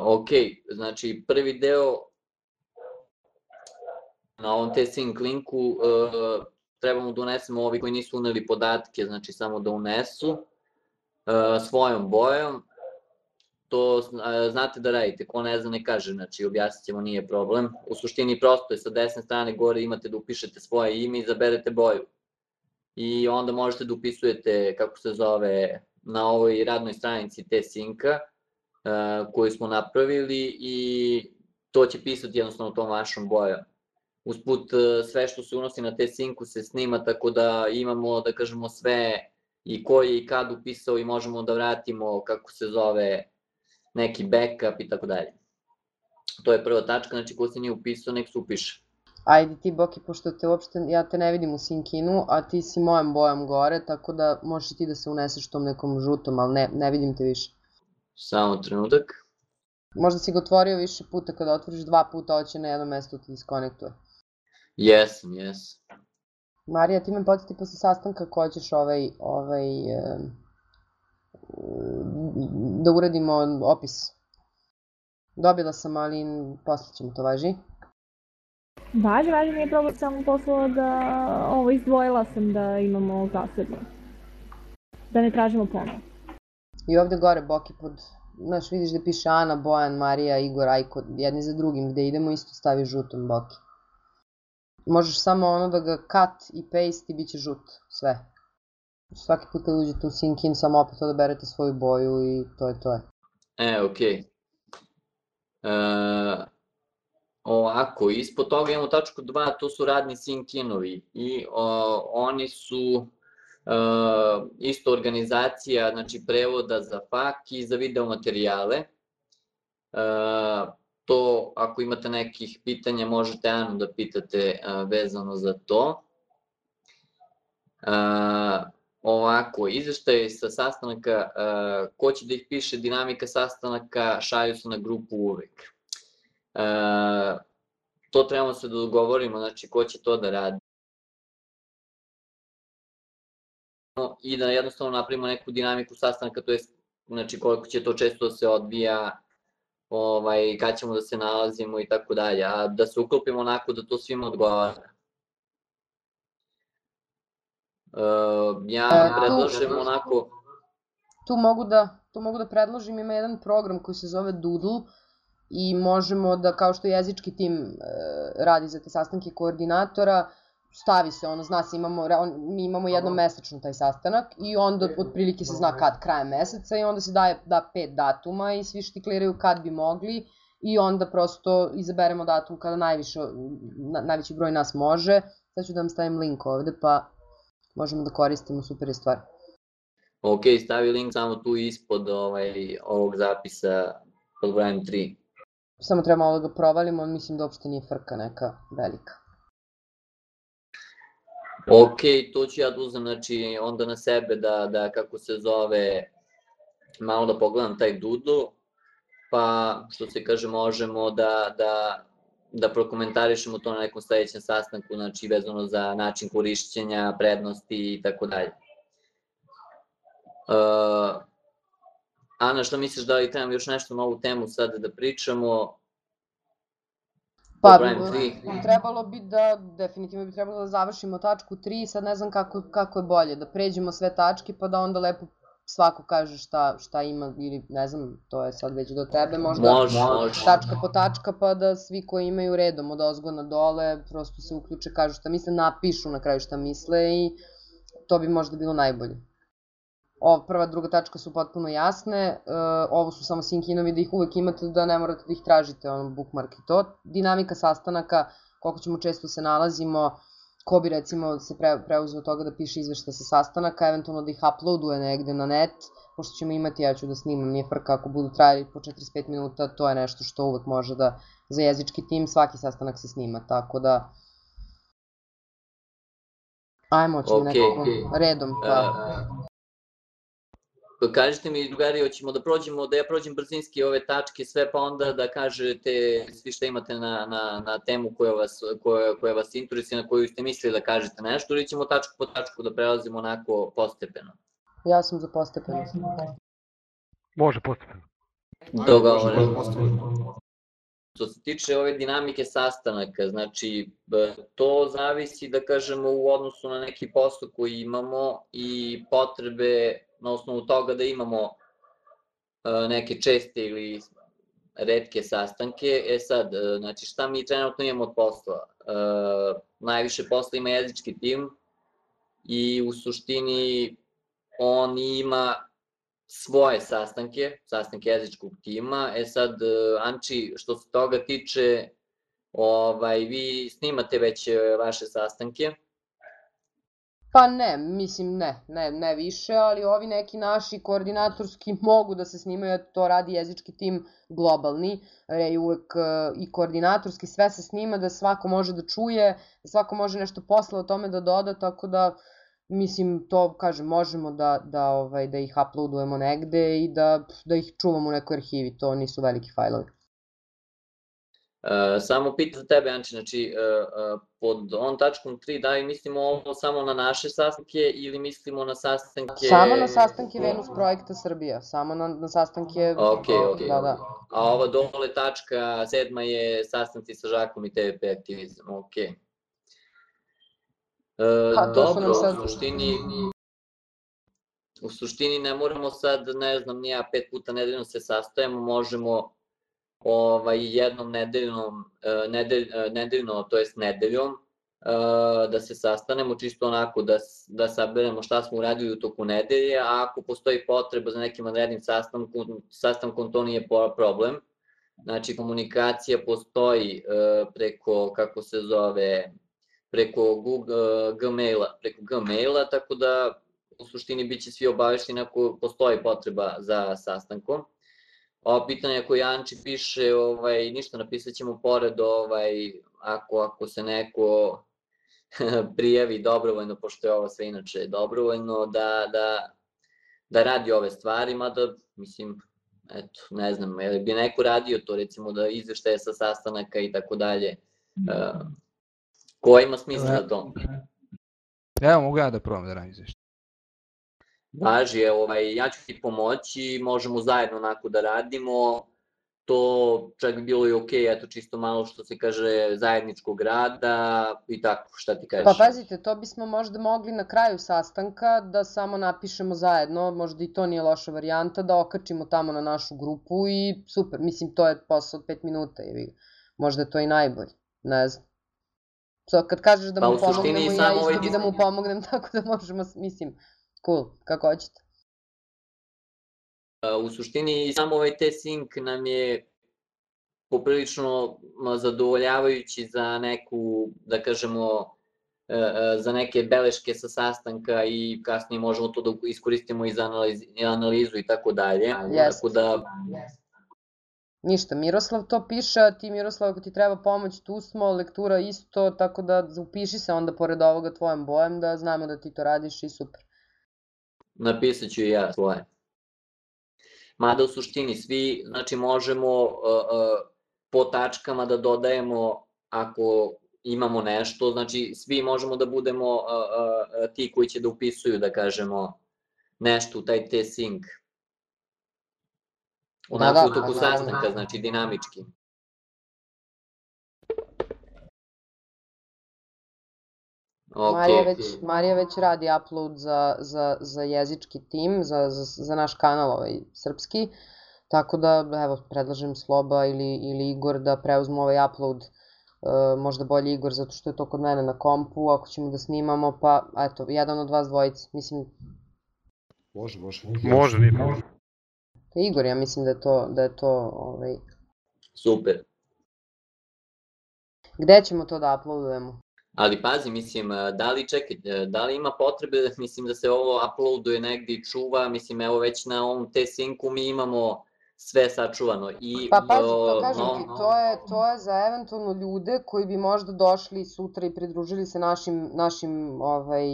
ok, znači prvi deo na ovom T-Sync linku uh, trebamo da unesemo ovi koji nisu uneli podatke, znači samo da unesu uh, svojom bojom. To uh, znate da radite, ko ne zna ne kaže, znači objasnit ćemo, nije problem. U suštini prosto je sa desne strane gore imate da upišete svoje ime i izaberete boju. I onda možete da upisujete, kako se zove, na ovoj radnoj stranici uh, koju smo napravili i to će pisati jednostavno tom vašom bojom. Usput sve što se unosi na te sinku se snima tako da imamo da kažemo sve i ko je i kad upisao i možemo da vratimo kako se zove neki backup i tako dalje. To je prva tačka, znači ko se nije upisao nek se upiše. Ajde ti Boki, pošto te uopšte, ja te ne vidim u sinkinu, a ti si mojom bojom gore, tako da možeš ti da se uneseš tom nekom žutom, ali ne, ne vidim te više. Samo trenutak. Možda si ga otvorio više puta, kada otvoriš dva puta, hoće na jedno mesto ti diskonektuje. Jesam, jesam. Marija, ti me podsjeti posle sastanka ko ćeš ovaj, ovaj, e, da uradimo opis. Dobila sam, ali posle ćemo to važi. Važi, važi, nije problem, samo poslala da ovo izdvojila sam da imamo zasebno. Da ne tražimo ponovno. I ovde gore Boki pod, znaš, vidiš da piše Ana, Bojan, Marija, Igor, Ajko, jedni za drugim, gde idemo isto stavi žutom Boki. Možeš samo ono da ga cut i paste i bit će žut, sve. Svaki put kad uđete u sync in, samo opet odaberete svoju boju i to je to je. E, okej. Okay. E, ovako, ispod toga imamo tačku 2, to su radni sync-inovi i o, oni su isto organizacija, znači prevoda za fak i za video materijale. E, to ako imate nekih pitanja možete Anu da pitate uh, vezano za to. Ovako, izveštaj sa sastanaka, ko će da ih piše, dinamika sastanaka, šalju se na grupu uvek. To trebamo se da dogovorimo, znači ko će to da radi. I da jednostavno napravimo neku dinamiku sastanaka, to je znači koliko će to često se odvija, ovaj, kad ćemo da se nalazimo i tako dalje, a da se uklopimo onako da to svima odgovara. Uh, ja e, predlažem tu, onako... Tu mogu, da, tu mogu da predložim, ima jedan program koji se zove Doodle i možemo da, kao što jezički tim e, radi za te sastanke koordinatora, stavi se, ono, zna se, imamo, mi imamo jednom mesečno taj sastanak i onda otprilike se zna kad, krajem meseca i onda se daje da pet datuma i svi štikliraju kad bi mogli i onda prosto izaberemo datum kada najviše, na, najveći broj nas može. Sad ću da vam stavim link ovde pa možemo da koristimo, super je stvar. Ok, stavi link samo tu ispod ovaj, ovog zapisa pod brojem 3. Samo treba malo da ga provalimo, mislim da uopšte nije frka neka velika. Ok, to ću ja da uzem, znači, onda na sebe da, da kako se zove, malo da pogledam taj dudu, pa, što se kaže, možemo da, da, da prokomentarišemo to na nekom sledećem sastanku, znači, vezano za način korišćenja, prednosti i tako dalje. Uh, Ana, što misliš da li trebam još nešto na ovu temu sad da pričamo? Pa, trebalo bi da, definitivno bi trebalo da završimo tačku 3, sad ne znam kako, kako je bolje, da pređemo sve tačke pa da onda lepo svako kaže šta, šta ima ili ne znam, to je sad već do tebe, možda može, može. tačka po tačka pa da svi koji imaju redom od ozgo na dole prosto se uključe, kažu šta misle, napišu na kraju šta misle i to bi možda bilo najbolje ova prva, druga tačka su potpuno jasne, uh, ovo su samo sinkinovi da ih uvek imate, da ne morate da ih tražite, ono, bookmark i to. Dinamika sastanaka, koliko ćemo često se nalazimo, ko bi recimo se pre, preuzeo toga da piše izvešta sa sastanaka, eventualno da ih uploaduje negde na net, pošto ćemo imati, ja ću da snimam, nije frka ako budu trajali po 45 minuta, to je nešto što uvek može da, za jezički tim, svaki sastanak se snima, tako da, Ajmo, ćemo okay, nekako okay. redom. Pa. Uh, Kažite mi, drugari, hoćemo da prođemo, da ja prođem brzinski ove tačke, sve pa onda da kažete svi šta imate na, na, na temu koja vas, koja, koja vas interesuje, na koju ste mislili da kažete nešto, ili ćemo tačku po tačku da prelazimo onako postepeno? Ja sam za postepeno. Može postepeno. Dogovoreno. Što se tiče ove dinamike sastanaka, znači to zavisi da kažemo u odnosu na neki posao koji imamo i potrebe na osnovu toga da imamo e, neke česte ili redke sastanke. E sad, e, znači šta mi trenutno imamo od posla? E, najviše posla ima jezički tim i u suštini on ima svoje sastanke, sastanke jezičkog tima. E sad, Anči, što se toga tiče, ovaj, vi snimate već vaše sastanke. Pa ne, mislim ne, ne, ne više, ali ovi neki naši koordinatorski mogu da se snimaju, to radi jezički tim globalni, e, uvek e, i koordinatorski sve se snima da svako može da čuje, da svako može nešto posle o tome da doda, tako da mislim to kažem možemo da da ovaj da ih uploadujemo negde i da da ih čuvamo u nekoj arhivi, to nisu veliki fajlovi. E, samo pita za tebe, Anči, znači e, e, pod on tačkom 3 da li mislimo ovo samo na naše sastanke ili mislimo na sastanke... Samo na sastanke Venus projekta Srbija, samo na, na sastanke... Ok, ok. Da, da. A ova dole tačka sedma je sastanci sa Žakom i TVP aktivizam, ok. E, Pa, dobro, sad- u suštini, u suštini ne moramo sad, ne znam, nija pet puta nedeljno se sastajemo, možemo ovaj, jednom nedeljnom, e, nedelj, e, nedeljno, to jest nedeljom, e, da se sastanemo čisto onako da, da saberemo šta smo uradili u toku nedelje, a ako postoji potreba za nekim vanrednim sastankom, sastankom to nije problem. Znači komunikacija postoji preko, kako se zove, preko Google, Gmaila, preko Gmaila, tako da u suštini biće svi obavešteni ako postoji potreba za sastankom. Ova pitanja koje Anči piše, ovaj, ništa napisat ćemo pored, ovaj, ako, ako se neko prijavi dobrovoljno, pošto je ovo sve inače dobrovoljno, da, da, da radi ove stvari, mada, mislim, eto, ne znam, je li bi neko radio to, recimo da izveštaje sa sastanaka i tako dalje, e, ko ima smisla za to? Evo mogu ja da probam da radim izveštaj. Važi, ovaj, ja ću ti pomoći, možemo zajedno onako da radimo, to čak bi bilo i okej, eto čisto malo što se kaže zajedničkog rada i tako, šta ti kažeš? Pa pazite, to bismo možda mogli na kraju sastanka da samo napišemo zajedno, možda i to nije loša varijanta, da okačimo tamo na našu grupu i super, mislim to je posao od 5 minuta, jevi. možda to i najbolje, ne znam. So, kad kažeš da Pa, mu suštini pomognemo, ja isto ovaj bi da mu pomognem, tako da možemo, mislim, cool, kako hoćete. U suštini samo ovaj T-Sync nam je poprilično zadovoljavajući za neku, da kažemo, e, e, za neke beleške sa sastanka i kasnije možemo to da iskoristimo i za analiz, i analizu i tako dalje. Jeste. Tako da, Ništa, Miroslav to piše, a ti Miroslav ako ti treba pomoć, tu smo, lektura isto, tako da upiši se onda pored ovoga tvojom bojem da znamo da ti to radiš i super. Napisat ću ja svoje. Mada u suštini svi, znači možemo uh, uh, po tačkama da dodajemo ako imamo nešto, znači svi možemo da budemo uh, uh, ti koji će da upisuju, da kažemo, nešto u taj T-Sync. Onako da, u toku pa sastanka, znači dinamički. Ok, Marija, već, Marija već radi upload za, za, za jezički tim, za, za, za naš kanal ovaj, srpski, tako da evo, predlažem Sloba ili, ili Igor da preuzmu ovaj upload, e, možda bolje Igor zato što je to kod mene na kompu, ako ćemo da snimamo, pa eto, jedan od vas dvojice, mislim, Može, može. Može, nije to je Igor, ja mislim da je to, da je to ovaj, super. gde ćemo to da uploadujemo? Ali pazi, mislim, da li, čekaj, da li ima potrebe, mislim da se ovo uploaduje negdje i čuva, mislim, evo već na ovom T-Syncu mi imamo sve sačuvano. I, Pa pazi, to kažem no- ti, to je, to je za eventualno ljude koji bi možda došli sutra i pridružili se našim, našim ovaj,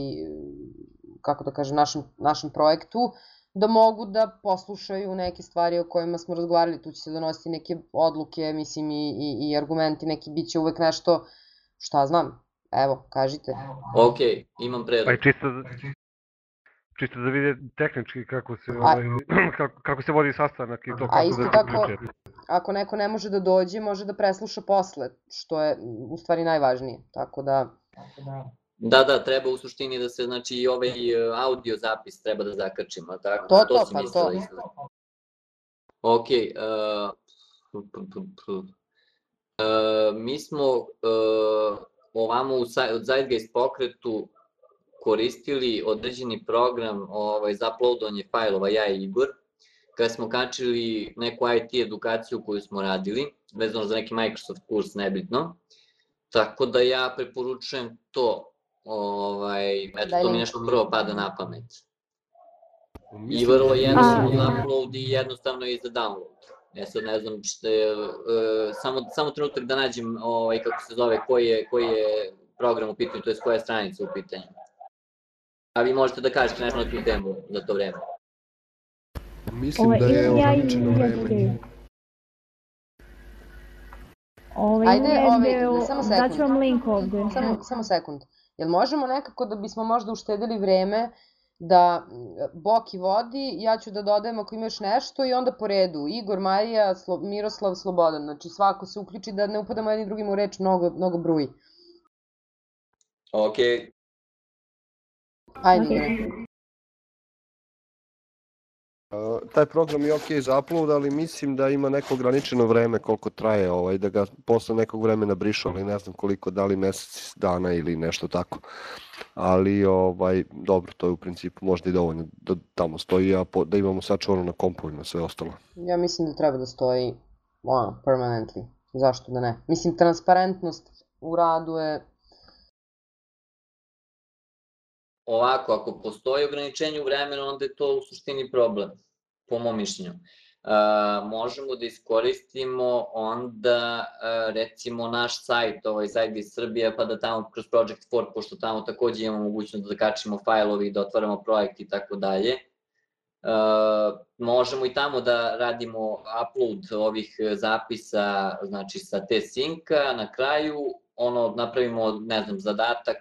kako da kažem, našem, našem projektu, da mogu da poslušaju neke stvari o kojima smo razgovarali, tu će se donositi neke odluke, mislim, i, i, i argumenti, neki bit će uvek nešto, šta znam, evo, kažite. Ok, imam Pa predlog. i čisto, čisto da vide tehnički kako se, ovaj, kako, kako se vodi sastanak i to A kako isto da se tako, ako neko ne može da dođe, može da presluša posle, što je u stvari najvažnije. Tako da, Da, da, treba u suštini da se, znači, i ovaj e, audio zapis treba da zakačimo, a tako? To, to, si pa to. Ok, uh, p- p- p- uh, mi smo uh, ovamo u Zeitgeist pokretu koristili određeni program ovaj, za uploadovanje fajlova, ja i Igor, kada smo kačili neku IT edukaciju koju smo radili, vezano za neki Microsoft kurs, nebitno. Tako da ja preporučujem to, ovaj, eto, to mi nešto prvo pada na pamet. I vrlo da je- jednostavno A. za upload i jednostavno i za download. Ja sad ne znam šta je, e, samo, samo trenutak da nađem ovaj, kako se zove, koji je, koji je program u pitanju, to je koja je stranica u pitanju. A vi možete da kažete nešto na tu temu za to vreme. Mislim Ovaj, da je ograničeno vreme. ideju. Ovaj, Ajde, imam ovaj, samo daću sekund. vam link ovde. samo, samo sekund. Jel možemo nekako da bismo možda uštedili vreme da m, Boki vodi, ja ću da dodajem ako imaš nešto i onda po redu. Igor, Marija, Slo, Miroslav, Slobodan. Znači svako se uključi da ne upadamo jedni drugim u reč mnogo, mnogo bruji. Ok, Ajde, Ok. Taj program je ok za upload, ali mislim da ima neko ograničeno vreme koliko traje, ovaj, da ga posle nekog vremena brišu, ali ne znam koliko, da li mesec dana ili nešto tako. Ali, ovaj, dobro, to je u principu možda i dovoljno da tamo stoji, a po, da imamo sačuvano na kompovima sve ostalo. Ja mislim da treba da stoji ono, permanently. Zašto da ne? Mislim, transparentnost u radu je... ovako, ako postoji ograničenje u vremenu, onda je to u suštini problem, po mom mišljenju. Uh, možemo da iskoristimo onda uh, recimo naš sajt, ovaj sajt iz Srbije, pa da tamo kroz Project 4, pošto tamo takođe imamo mogućnost da kačimo fajlovi, da otvaramo projekt i tako dalje. Uh, možemo i tamo da radimo upload ovih zapisa, znači sa te sinka, na kraju ono napravimo, ne znam, zadatak,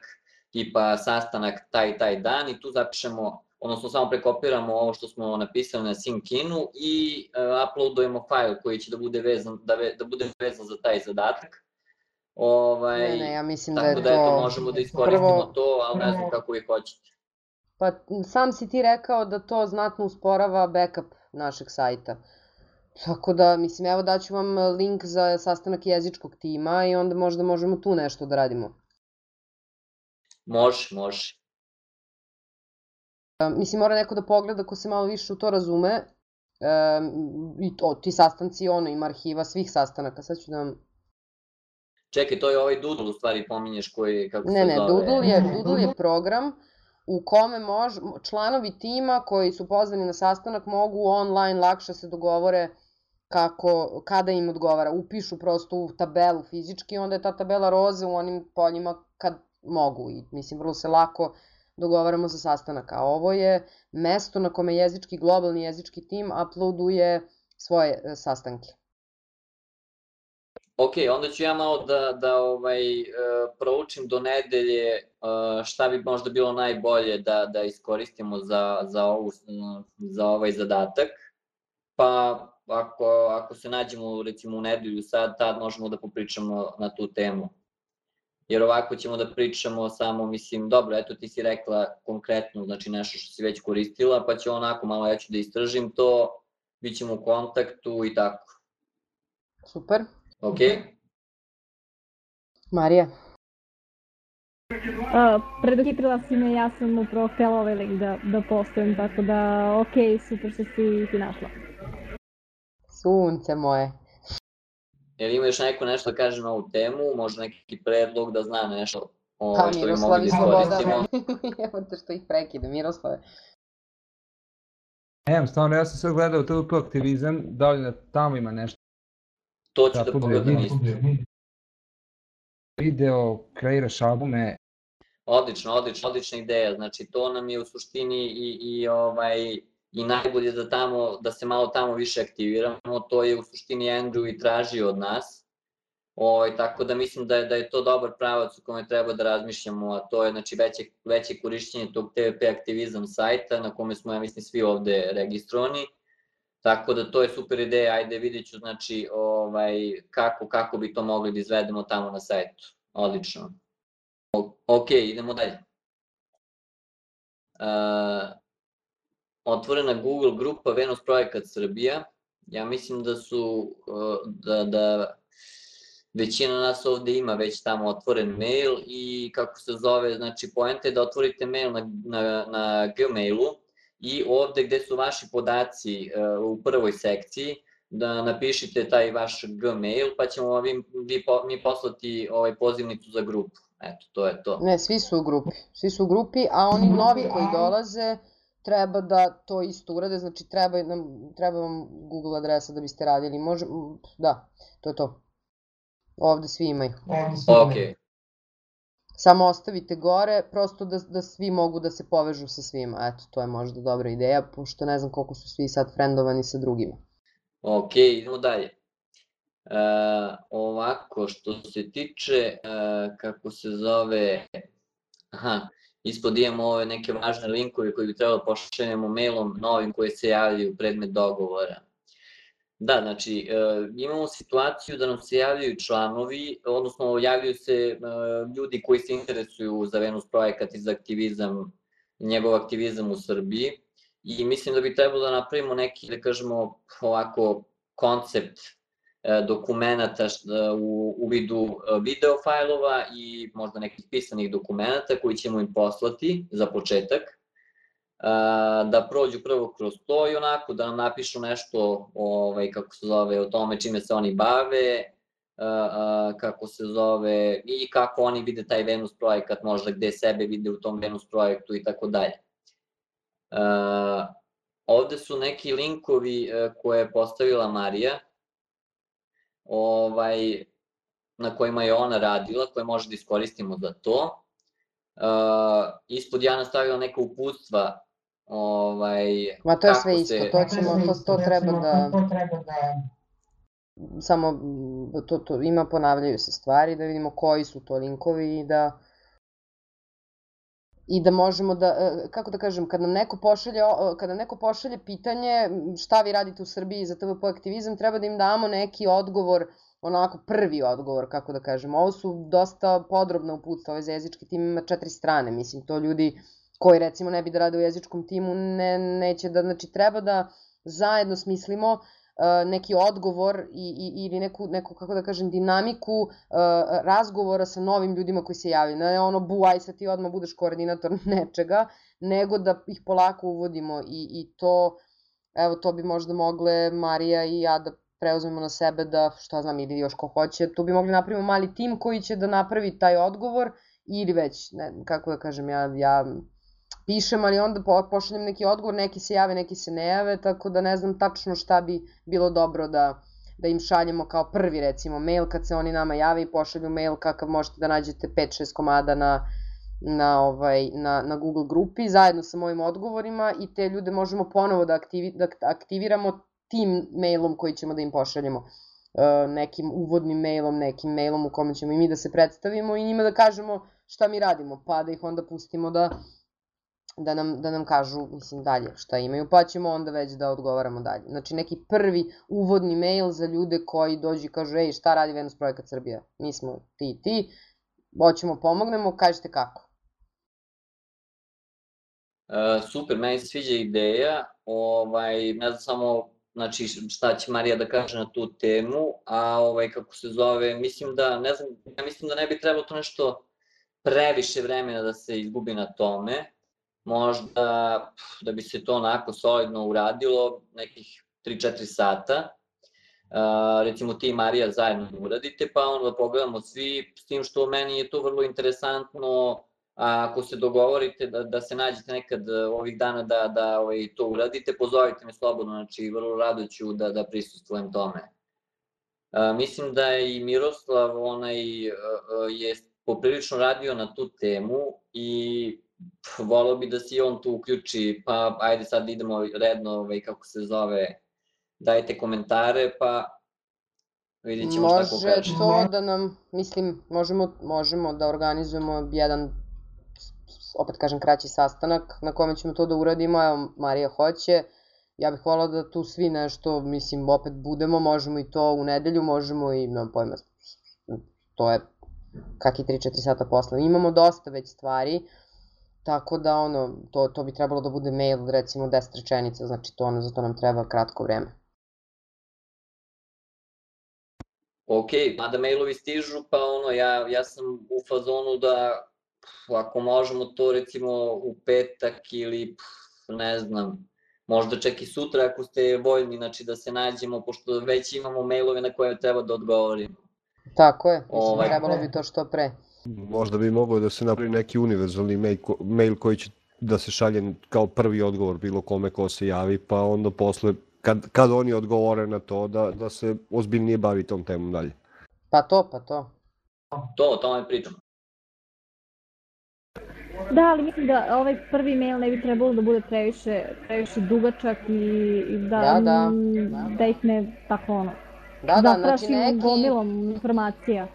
tipa sastanak taj taj dan i tu zapišemo, odnosno samo prekopiramo ovo što smo napisali na Syncinu i uh, uploadujemo fajl koji će da bude vezan, da, ve, da bude vezan za taj zadatak. Ovaj, Ne, ne, ja mislim da je tako to... da eto, možemo da iskoristimo prvo- to, ali ne znam kako vi hoćete. Pa sam si ti rekao da to znatno usporava backup našeg sajta. Tako da, mislim, evo daću vam link za sastanak jezičkog tima i onda možda možemo tu nešto da radimo. Može, može. E, Mislim, mora neko da pogleda ko se malo više u to razume. E, I to, ti sastanci, ono, ima arhiva svih sastanaka. Sad ću da vam... Čekaj, to je ovaj Doodle u stvari pominješ koji, kako Ne, se ne, zove. Doodle je, Doodle je program u kome mož, članovi tima koji su pozvani na sastanak mogu online lakše se dogovore kako, kada im odgovara. Upišu prosto u tabelu fizički, onda je ta tabela roze u onim poljima kad mogu. I, mislim, vrlo se lako dogovaramo za sastanak. A ovo je mesto na kome jezički, globalni jezički tim uploaduje svoje e, sastanke. Ok, onda ću ja malo da, da ovaj, e, proučim do nedelje e, šta bi možda bilo najbolje da, da iskoristimo za, za, ovu, za ovaj zadatak. Pa ako, ako se nađemo recimo u nedelju sad, tad možemo da popričamo na tu temu. Jer ovako ćemo da pričamo samo, mislim, dobro, eto ti si rekla konkretno, znači nešto što si već koristila, pa ću onako malo, ja ću da istražim to, bit ćemo u kontaktu i tako. Super. Ok? Marija? Uh, preduhitrila si me, ja sam upravo htela ovaj link da, da postavim, tako da, ok, super što si ti našla. Sunce moje. Jel ima još neko nešto da kaže na ovu temu, možda neki predlog da zna nešto Pa ovaj, što bi mogli da iskoristimo. Evo te što ih prekide, Miroslave. Nemam, stvarno, ja sam sad gledao TVP aktivizam, da li da tamo ima nešto. To ću da Tako pogledam isto. Video, kreiraš albume, Odlično, odlično, odlična ideja. Znači to nam je u suštini i, i ovaj i najbolje da tamo da se malo tamo više aktiviramo. To je u suštini Andrew i tražio od nas. Ovaj, tako da mislim da je, da je to dobar pravac u kome treba da razmišljamo, a to je znači, veće, veće korišćenje tog TVP aktivizam sajta na kome smo, ja mislim, svi ovde registrovani. Tako da to je super ideja, ajde vidjet ću znači, ovaj, kako, kako bi to mogli da izvedemo tamo na sajtu. Odlično. O, ok, idemo dalje. Uh, otvorena Google grupa Venus Projekat Srbija. Ja mislim da su, uh, da, da većina nas ovde ima već tamo otvoren mail i kako se zove, znači poenta je da otvorite mail na, na, na Gmailu i ovde gde su vaši podaci uh, u prvoj sekciji, da napišite taj vaš Gmail, pa ćemo vi, vi, mi poslati ovaj pozivnicu za grupu. Eto, to je to. Ne, svi su u grupi. Svi su u grupi, a oni novi koji dolaze treba da to isto urade, znači treba, nam, treba vam Google adresa da biste radili. Može, da, to je to. Ovde svi imaju. Ok. Samo ostavite gore, prosto da, da svi mogu da se povežu sa svima. Eto, to je možda dobra ideja, pošto ne znam koliko su svi sad frendovani sa drugima. Ok, idemo dalje. E, ovako, što se tiče, e, kako se zove, aha, ispod imamo ove neke važne linkove koje bi trebalo da pošaljemo mailom novim koje se javljaju u predmet dogovora. Da, znači, e, imamo situaciju da nam se javljaju članovi, odnosno javljaju se e, ljudi koji se interesuju za Venus projekat i za aktivizam, njegov aktivizam u Srbiji i mislim da bi trebalo da napravimo neki, da kažemo, ovako, koncept dokumenta u, u vidu video fajlova i možda nekih pisanih dokumenta koji ćemo im poslati za početak da prođu prvo kroz to i onako da nam napišu nešto ovaj, kako se zove, o tome čime se oni bave, kako se zove i kako oni vide taj Venus projekat, možda gde sebe vide u tom Venus projektu i tako dalje. Ovde su neki linkovi e, koje je postavila Marija, ovaj, na kojima je ona radila, koje može da iskoristimo za to. Uh, ispod ja nastavila neka uputstva Ovaj, Ma to je sve isto, se... to ćemo, to, to treba da... Samo, to, to, ima ponavljaju se stvari, da vidimo koji su to linkovi i da i da možemo da, e, kako da kažem, kad nam neko pošalje, kada neko pošalje pitanje šta vi radite u Srbiji za TVP aktivizam, treba da im damo neki odgovor, onako prvi odgovor, kako da kažem. Ovo su dosta podrobna uputstva, ovaj za jezički tim ima četiri strane, mislim, to ljudi koji recimo ne bi da rade u jezičkom timu, ne, neće da, znači treba da zajedno smislimo neki odgovor i, i, ili neku, neku, kako da kažem, dinamiku uh, razgovora sa novim ljudima koji se javljaju. Ne ono, bu, aj sad ti odmah budeš koordinator nečega, nego da ih polako uvodimo i, i to, evo, to bi možda mogle Marija i ja da preuzmemo na sebe da, šta znam, ili još ko hoće, tu bi mogli napravimo mali tim koji će da napravi taj odgovor ili već, ne, kako da kažem, ja, ja pišem, ali onda po, pošaljem neki odgovor, neki se jave, neki se ne jave, tako da ne znam tačno šta bi bilo dobro da, da im šaljemo kao prvi recimo mail kad se oni nama jave i pošalju mail kakav možete da nađete 5-6 komada na, na, ovaj, na, na Google grupi zajedno sa mojim odgovorima i te ljude možemo ponovo da, aktivi, da aktiviramo tim mailom koji ćemo da im pošaljemo. E, nekim uvodnim mailom, nekim mailom u kome ćemo i mi da se predstavimo i njima da kažemo šta mi radimo, pa da ih onda pustimo da da nam, da nam kažu, mislim, dalje šta imaju, pa ćemo onda već da odgovaramo dalje. Znači, neki prvi uvodni mail za ljude koji dođu i kažu, ej, šta radi Venus Projekat Srbija? Mi smo ti i ti, hoćemo pomognemo, kažete kako. Uh, super, meni se sviđa ideja, ovaj, ne znam samo znači, šta će Marija da kaže na tu temu, a ovaj, kako se zove, mislim da, ne znam, ja mislim da ne bi trebalo to nešto previše vremena da se izgubi na tome, možda da bi se to onako solidno uradilo nekih 3-4 sata. Uh, recimo ti i Marija zajedno uradite, pa onda da pogledamo svi, s tim što meni je to vrlo interesantno, a ako se dogovorite da, da se nađete nekad ovih dana da, da ovaj, to uradite, pozovite me slobodno, znači vrlo rado ću da, da prisustujem tome. Uh, mislim da je i Miroslav, onaj, je poprilično radio na tu temu i volao bi da se i on tu uključi, pa ajde sad idemo redno, ovaj, kako se zove, dajte komentare, pa Vidjet ćemo šta ko Može kaže. to da nam, mislim, možemo, možemo da organizujemo jedan, opet kažem, kraći sastanak na kome ćemo to da uradimo, evo, Marija hoće, ja bih volila da tu svi nešto, mislim, opet budemo, možemo i to u nedelju, možemo i, nemam pojma, to je kakvi 3-4 sata posle. Imamo dosta već stvari, tako da, ono, to, to bi trebalo da bude mail, od, recimo, 10 rečenica, znači to, ono, za to nam treba kratko vreme. Ok, mada mailovi stižu, pa ono, ja, ja sam u fazonu da pf, ako možemo to recimo u petak ili pf, ne znam, možda čak i sutra ako ste voljni, znači da se nađemo, pošto već imamo mailove na koje treba da odgovorimo. Tako je, mislim, Ovaj. trebalo bi to što pre. Možda bi mogao da se napravi neki univerzalni mail, ko- mail koji će da se šalje kao prvi odgovor bilo kome ko se javi, pa onda posle, kad, kad oni odgovore na to, da, da se ozbiljnije bavi tom temom dalje. Pa to, pa to. To, o tome pričamo. Da, ali mislim da ovaj prvi mail ne bi trebalo da bude previše, previše dugačak i, i da, Da, da, da. da ih ne tako ono, Da, da, znači zaprašimo neki... gomilom informacija.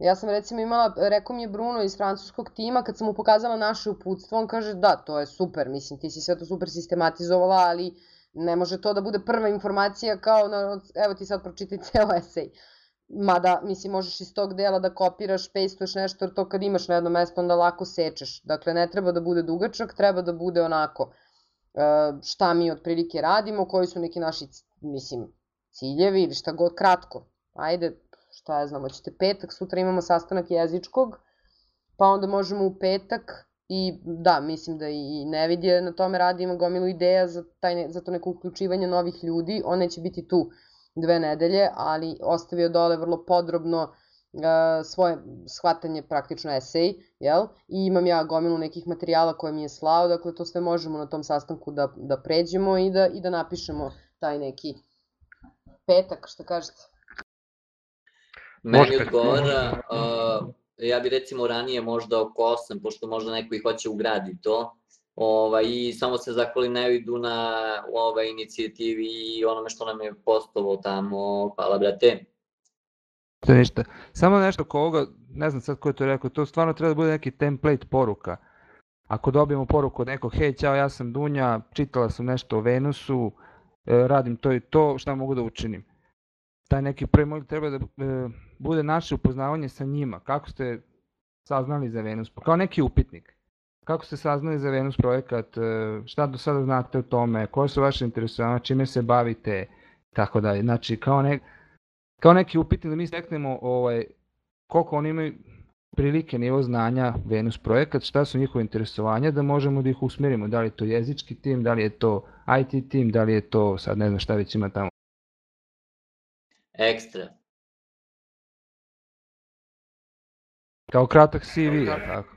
Ja sam recimo imala, rekao mi je Bruno iz francuskog tima, kad sam mu pokazala naše uputstvo, on kaže da, to je super, mislim, ti si sve to super sistematizovala, ali ne može to da bude prva informacija kao, na, evo ti sad pročitaj ceo esej. Mada, mislim, možeš iz tog dela da kopiraš, pastuješ nešto, jer to kad imaš na jedno mesto, onda lako sečeš. Dakle, ne treba da bude dugačak, treba da bude onako e, šta mi otprilike radimo, koji su neki naši, mislim, ciljevi ili šta god, kratko. Ajde, šta ja znam, hoćete petak, sutra imamo sastanak jezičkog, pa onda možemo u petak i da, mislim da i Nevid je na tome radi, ima gomilu ideja za, taj, za to neko uključivanje novih ljudi, on neće biti tu dve nedelje, ali ostavio dole vrlo podrobno e, svoje shvatanje, praktično esej, jel? I imam ja gomilu nekih materijala koje mi je slao, dakle to sve možemo na tom sastanku da, da pređemo i da, i da napišemo taj neki petak, što kažete. Meni odgovara, uh, ja bi recimo ranije možda oko 8, pošto možda neko i hoće ugradi to, ovaj, i samo se zahvalim Nevidu na ovaj, inicijativi i onome što nam je postovao tamo, hvala brate. To je ništa. Samo nešto oko ovoga, ne znam sad ko je to rekao, to stvarno treba da bude neki template poruka. Ako dobijemo poruku od nekog, hej, ćao, ja sam Dunja, čitala sam nešto o Venusu, e, radim to i to, šta mogu da učinim? Taj neki prvi modul treba da e, bude naše upoznavanje sa njima. Kako ste saznali za Venus? Pa Kao neki upitnik. Kako ste saznali za Venus projekat, e, šta do sada znate o tome, koje su vaše interesovanja, čime se bavite, tako dalje. Znači, kao, ne, kao neki upitnik da mi steknemo ovaj, koliko oni imaju prilike nivo znanja Venus projekat, šta su njihove interesovanja, da možemo da ih usmerimo, da li je to jezički tim, da li je to IT tim, da li je to, sad ne znam šta već ima tamo. Ekstra. Kao kratak CV, je tako?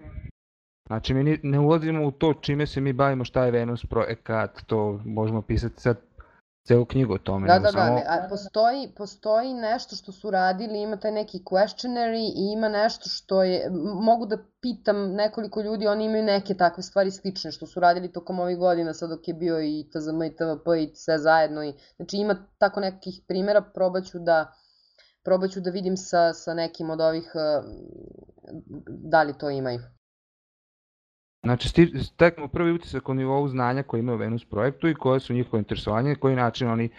Znači, mi ne ulazimo u to čime se mi bavimo, šta je Venus projekat, to možemo pisati sad celu knjigu o tome. Da, da, da, samo- ne, a postoji, postoji nešto što su radili, ima taj neki questionary i ima nešto što je, mogu da pitam nekoliko ljudi, oni imaju neke takve stvari slične što su radili tokom ovih godina, sad dok je bio i TZM i TVP i sve zajedno, i, znači ima tako nekih primjera, probaću da, probaću da vidim sa, sa nekim od ovih, eh, da li to imaju. Znači, steknemo prvi utisak o nivou znanja koji imaju u Venus projektu i koje su njihove interesovanja i koji način oni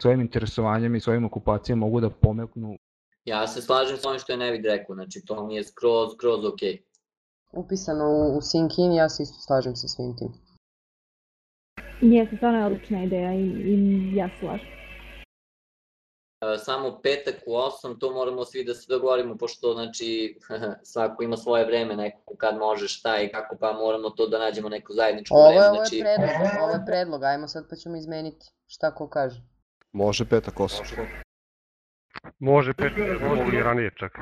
svojim interesovanjem i svojim okupacijama mogu da pomeknu. Ja se slažem s ovim što je Nevid rekao, znači to mi je skroz, skroz okej. Upisano u, u Syncin, ja se isto slažem sa svim tim. Jeste, stvarno je odlična ideja i, i ja se slažem. E, Samo petak u 8, to moramo svi da se dogovorimo, pošto znači svako ima svoje vreme, neko kad može šta i kako, pa moramo to da nađemo neko zajedničko Ovo vreme. je, ovo je Znači, predlog, ovo je predlog, ajmo sad pa ćemo izmeniti šta ko kaže. Može petak osam. Može petak, mogu i ranije čak.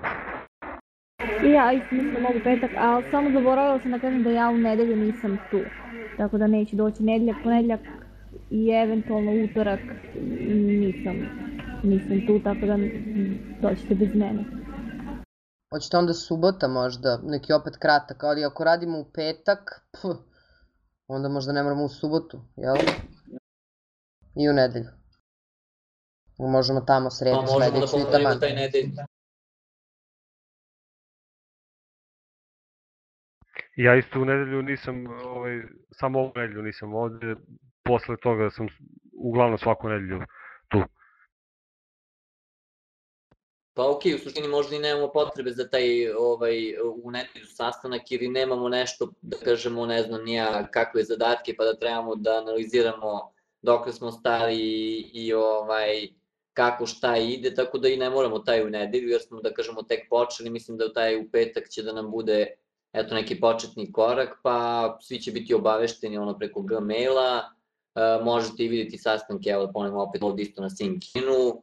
I ja isto mislim da mogu petak, ali samo zaboravila sam da kažem da ja u nedelju nisam tu. Tako da neće doći nedeljak, ponedjeljak i eventualno utorak nisam, nisam tu, tako da doćete bez mene. Hoćete onda subota možda, neki opet kratak, ali ako radimo u petak, pf, onda možda ne moramo u subotu, jel? I u nedelju. Možemo tamo Pa sredu, možemo da sledeću i taman. taj nedelj. Ja isto u nedelju nisam, ovaj, samo ovu nedelju nisam ovde, posle toga sam uglavnom svaku nedelju Pa okej, u suštini možda i nemamo potrebe za taj ovaj, u nedelju sastanak ili nemamo nešto, da kažemo, ne znam, nija kakve zadatke, pa da trebamo da analiziramo dok smo stari i, i ovaj, kako šta ide, tako da i ne moramo taj u nedelju, jer smo, da kažemo, tek počeli, mislim da taj u petak će da nam bude eto neki početni korak, pa svi će biti obavešteni ono preko Gmaila, e, možete i videti sastanke, evo da ponovimo opet ovdje isto na Syncinu,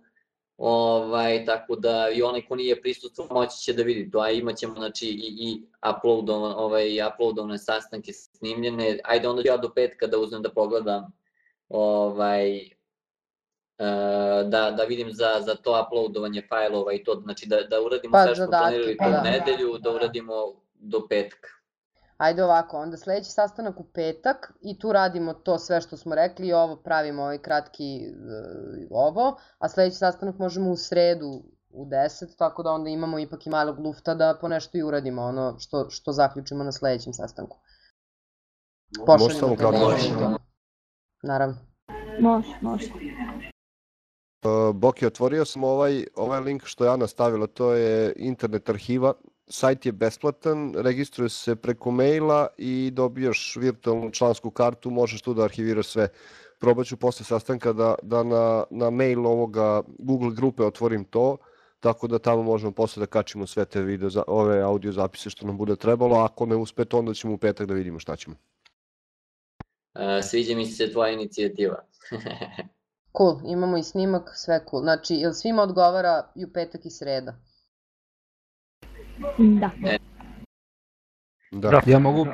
Ovaj, tako da i onaj ko nije prisutan moći će da vidi to, a imat ćemo znači, i, i uploadovan, ovaj, uploadovane sastanke snimljene. Ajde onda ću ja do petka da uzmem da pogledam ovaj, e, da, da vidim za, za to uploadovanje fajlova i to, znači da, da uradimo Pa, sve što planirali pa tu da. nedelju, da uradimo do petka. Ajde ovako, onda sledeći sastanak u petak i tu radimo to sve što smo rekli i ovo pravimo ovaj kratki e, ovo, a sledeći sastanak možemo u sredu u 10, tako da onda imamo ipak i malog lufta da po nešto i uradimo ono što, što zaključimo na sledećem sastanku. Može samo kratko. Naravno. Može, može. Uh, Boki, otvorio sam ovaj, ovaj link što je Ana stavila, to je internet arhiva. Sajt je besplatan, registruje se preko maila i dobijaš virtualnu člansku kartu, možeš tu da arhiviraš sve. Probat ću posle sastanka da, da na, na mail ovoga Google grupe otvorim to, tako da tamo možemo posle da kačimo sve te video, za, ove audio zapise što nam bude trebalo, a ako ne uspe to, onda ćemo u petak da vidimo šta ćemo. E, sviđa mi se tvoja inicijativa. Cool, imamo i snimak, sve cool. Znači, jel svima odgovara i u petak i sreda? Da. Da. Ja mogu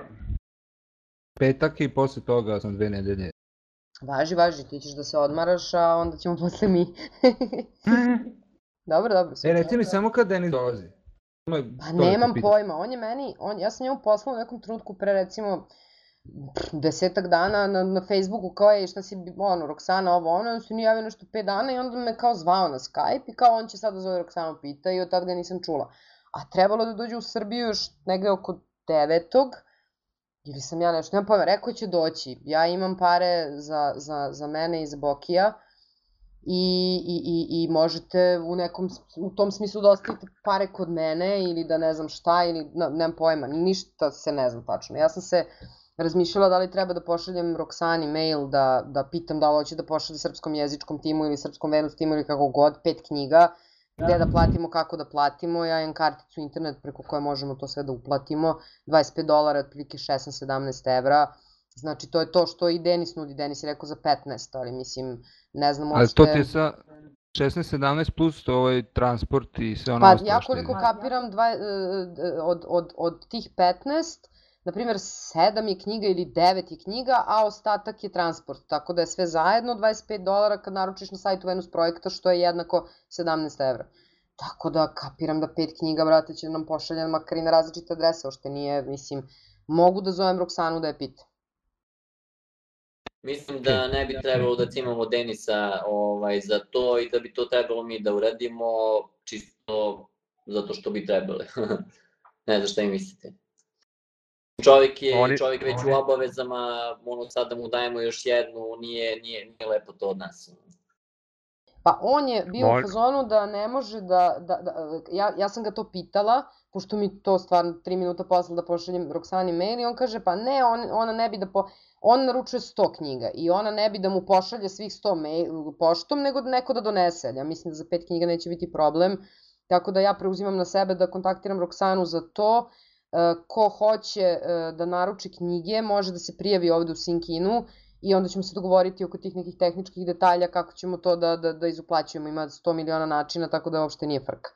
petak i posle toga sam dve nedelje. Važi, važi, ti ćeš da se odmaraš, a onda ćemo posle mi. dobro, dobro. E, reci mi samo kad Denis dolazi. Pa nemam pojma, on je meni, on, ja sam njemu poslala u nekom trenutku pre recimo desetak dana na, na Facebooku kao je šta si, ono, Roksana, ovo, ono, on se nije javio nešto 5 dana i onda me kao zvao na Skype i kao on će sad da zove Roksanu pita i od tad ga nisam čula. A trebalo da dođe u Srbiju još negde oko devetog, ili sam ja nešto, nemam pojma, rekao će doći. Ja imam pare za, za, za mene i za Bokija i, i, i, i možete u nekom, u tom smislu da ostavite pare kod mene ili da ne znam šta ili nemam pojma, ništa se ne znam tačno. Ja sam se razmišljala da li treba da pošaljem Roksani mail da, da pitam da li hoće da pošalje srpskom jezičkom timu ili srpskom Venus timu ili kako god, pet knjiga, gde da platimo, kako da platimo, ja imam karticu internet preko koje možemo to sve da uplatimo, 25 dolara, otprilike 16-17 evra, znači to je to što i Denis nudi, Denis je rekao za 15, ali mislim, ne znam Ali uopšte... to ti je sa 16-17 plus ovaj transport i sve ono Pa ostalo ja što koliko kapiram dva, e, e, od, od, od tih 15, na primjer 7 je knjiga ili 9 je knjiga, a ostatak je transport. Tako da je sve zajedno 25 dolara kad naručiš na sajtu Venus projekta, što je jednako 17 evra. Tako da kapiram da pet knjiga, brate, će nam pošaljan makar i na različite adrese, ošte nije, mislim, mogu da zovem Roksanu da je pitam. Mislim da ne bi trebalo da cimamo Denisa ovaj, za to i da bi to trebalo mi da uradimo čisto zato što bi trebali. ne znam šta im mislite. Čovjek je, Oni- čovjek već u obavezama, ono sad da mu dajemo još jednu, nije, nije, nije lepo to od nas. Pa on je bio u Moj- fazonu da ne može da, da, da ja, ja sam ga to pitala, pošto mi to stvarno 3 minuta posle da pošaljem Roksani mail i on kaže pa ne, on, ona ne bi da po, on naručuje 100 knjiga i ona ne bi da mu pošalje svih 100 mail, poštom, nego da neko da donese. Ja mislim da za pet knjiga neće biti problem, tako da ja preuzimam na sebe da kontaktiram Roksanu za to. E, ko hoće e, da naruči knjige može da se prijavi ovde u Sinkinu i onda ćemo se dogovoriti oko tih nekih tehničkih detalja kako ćemo to da, da, da izuplaćujemo. Ima 100 miliona načina, tako da uopšte nije frka.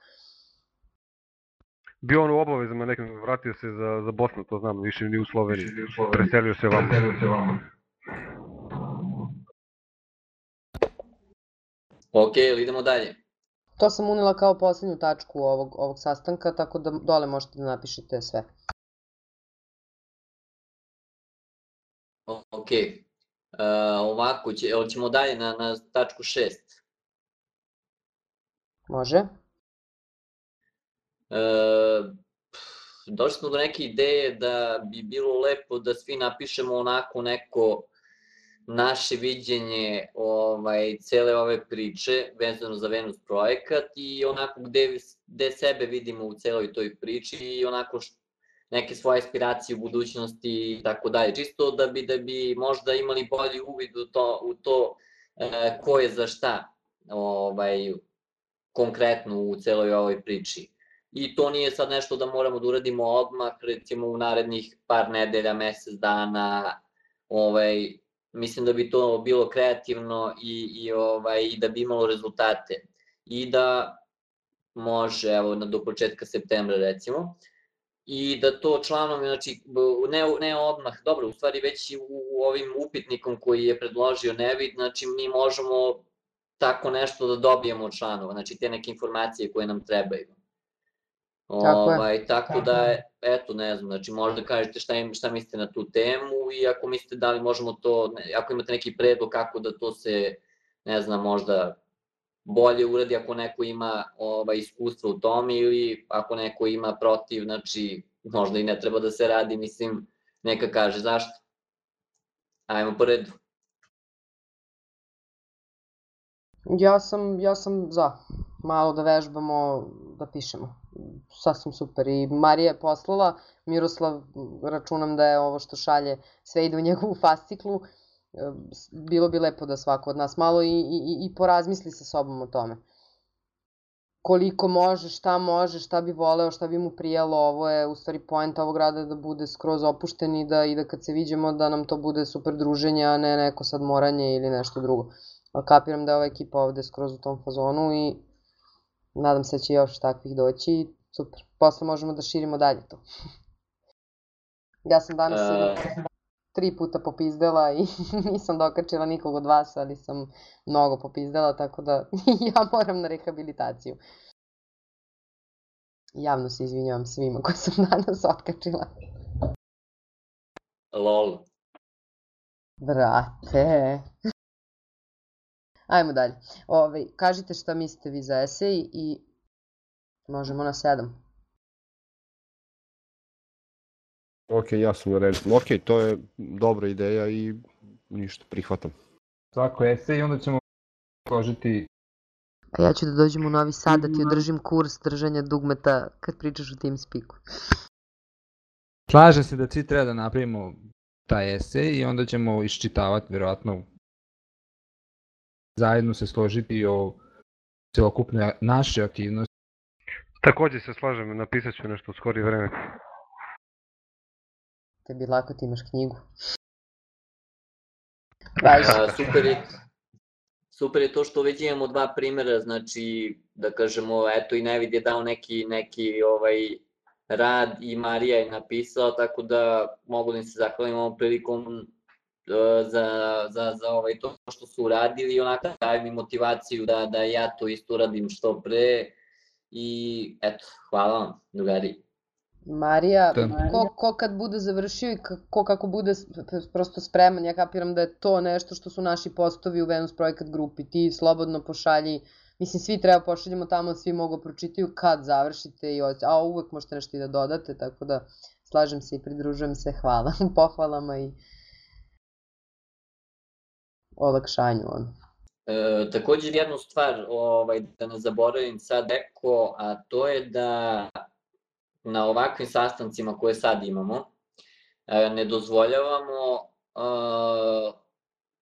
Bio on u obavezama nekim, vratio se za, za Bosnu, to znam, više ni u Sloveniji. Preselio se vamo. Ok, ili idemo dalje? To sam unila kao poslednju tačku ovog, ovog sastanka, tako da dole možete da napišete sve. Ok. Uh, ovako, će, ćemo dalje na, na tačku 6. Može? E, došli smo do neke ideje da bi bilo lepo da svi napišemo onako neko naše viđenje ovaj, cele ove priče vezano za Venus projekat i onako gde, gde sebe vidimo u celoj toj priči i onako š, neke svoje aspiracije u budućnosti i tako dalje. Čisto da bi, da bi možda imali bolji uvid u to, u to e, ko je za šta ovaj, konkretno u celoj ovoj priči. I to nije sad nešto da moramo da uradimo odmah, recimo u narednih par nedelja, mesec dana, ovaj, mislim da bi to bilo kreativno i, i, ovaj, i da bi imalo rezultate. I da može, evo, na, do početka septembra recimo, i da to članovi, znači, ne, ne odmah, dobro, u stvari već i u, u ovim upitnikom koji je predložio Nevid, znači mi možemo tako nešto da dobijemo od članova, znači te neke informacije koje nam trebaju. Tako ovaj, je. tako da, eto, ne znam, znači možda kažete šta, im, šta mislite na tu temu i ako mislite da li možemo to, ne, ako imate neki predlog kako da to se, ne znam, možda bolje uradi ako neko ima ovaj, iskustvo u tome ili ako neko ima protiv, znači možda i ne treba da se radi, mislim, neka kaže zašto. Ajmo po redu. Ja sam, ja sam za. Malo da vežbamo, da pišemo. Sasvim super. I Marija je poslala, Miroslav, računam da je ovo što šalje, sve ide u njegovu fasciklu. E, Bilo bi lepo da svako od nas malo i, i, i porazmisli sa sobom o tome. Koliko može, šta može, šta bi voleo, šta bi mu prijalo, ovo je u stvari poenta ovog rada da bude skroz opušten i da, i da kad se viđemo da nam to bude super druženje, a ne neko sad moranje ili nešto drugo. Kapiram da je ova ekipa ovde skroz u tom fazonu i nadam se da će još takvih doći i super. Posle možemo da širimo dalje to. ja sam danas E, tri puta popizdela i nisam dokačila nikog od vas, ali sam mnogo popizdela, tako da ja moram na rehabilitaciju. Javno se izvinjavam svima koje sam danas otkačila. lol. Brate. Ajmo dalje. Ove, kažite šta mislite vi za esej i možemo na sedam. Ok, ja sam na redu. Ok, to je dobra ideja i ništa, prihvatam. Svako esej i onda ćemo složiti A ja ću da dođem u Novi Sad da ti održim kurs držanja dugmeta kad pričaš o TeamSpeaku. Slažem se da svi treba da napravimo taj esej i onda ćemo iščitavati verovatno zajedno se složiti o celokupnoj našoj aktivnosti. Takođe se slažem, napisat ću nešto u skorije vreme. Tebi lako ti imaš knjigu. Važi. A, super je, super je to što već imamo dva primera, znači da kažemo, eto i Nevid je dao neki, neki ovaj, rad i Marija je napisala, tako da mogu da im se zahvalim ovom prilikom za, za, za ovaj, to što su uradili i onako daje mi motivaciju da, da ja to isto uradim što pre i eto, hvala vam, drugari. Marija, Da. ko, ko kad bude završio i ko kako bude prosto spreman, ja kapiram da je to nešto što su naši postovi u Venus projekat grupi. Ti slobodno pošalji, mislim svi treba pošaljemo tamo, svi mogu da pročitaju kad završite, i a uvek možete nešto i da dodate, tako da slažem se i pridružujem se, hvala pohvalama i olakšanju. E, također jednu stvar, ovaj, da ne zaboravim sad rekao, a to je da na ovakvim sastancima koje sad imamo, e, ne dozvoljavamo e,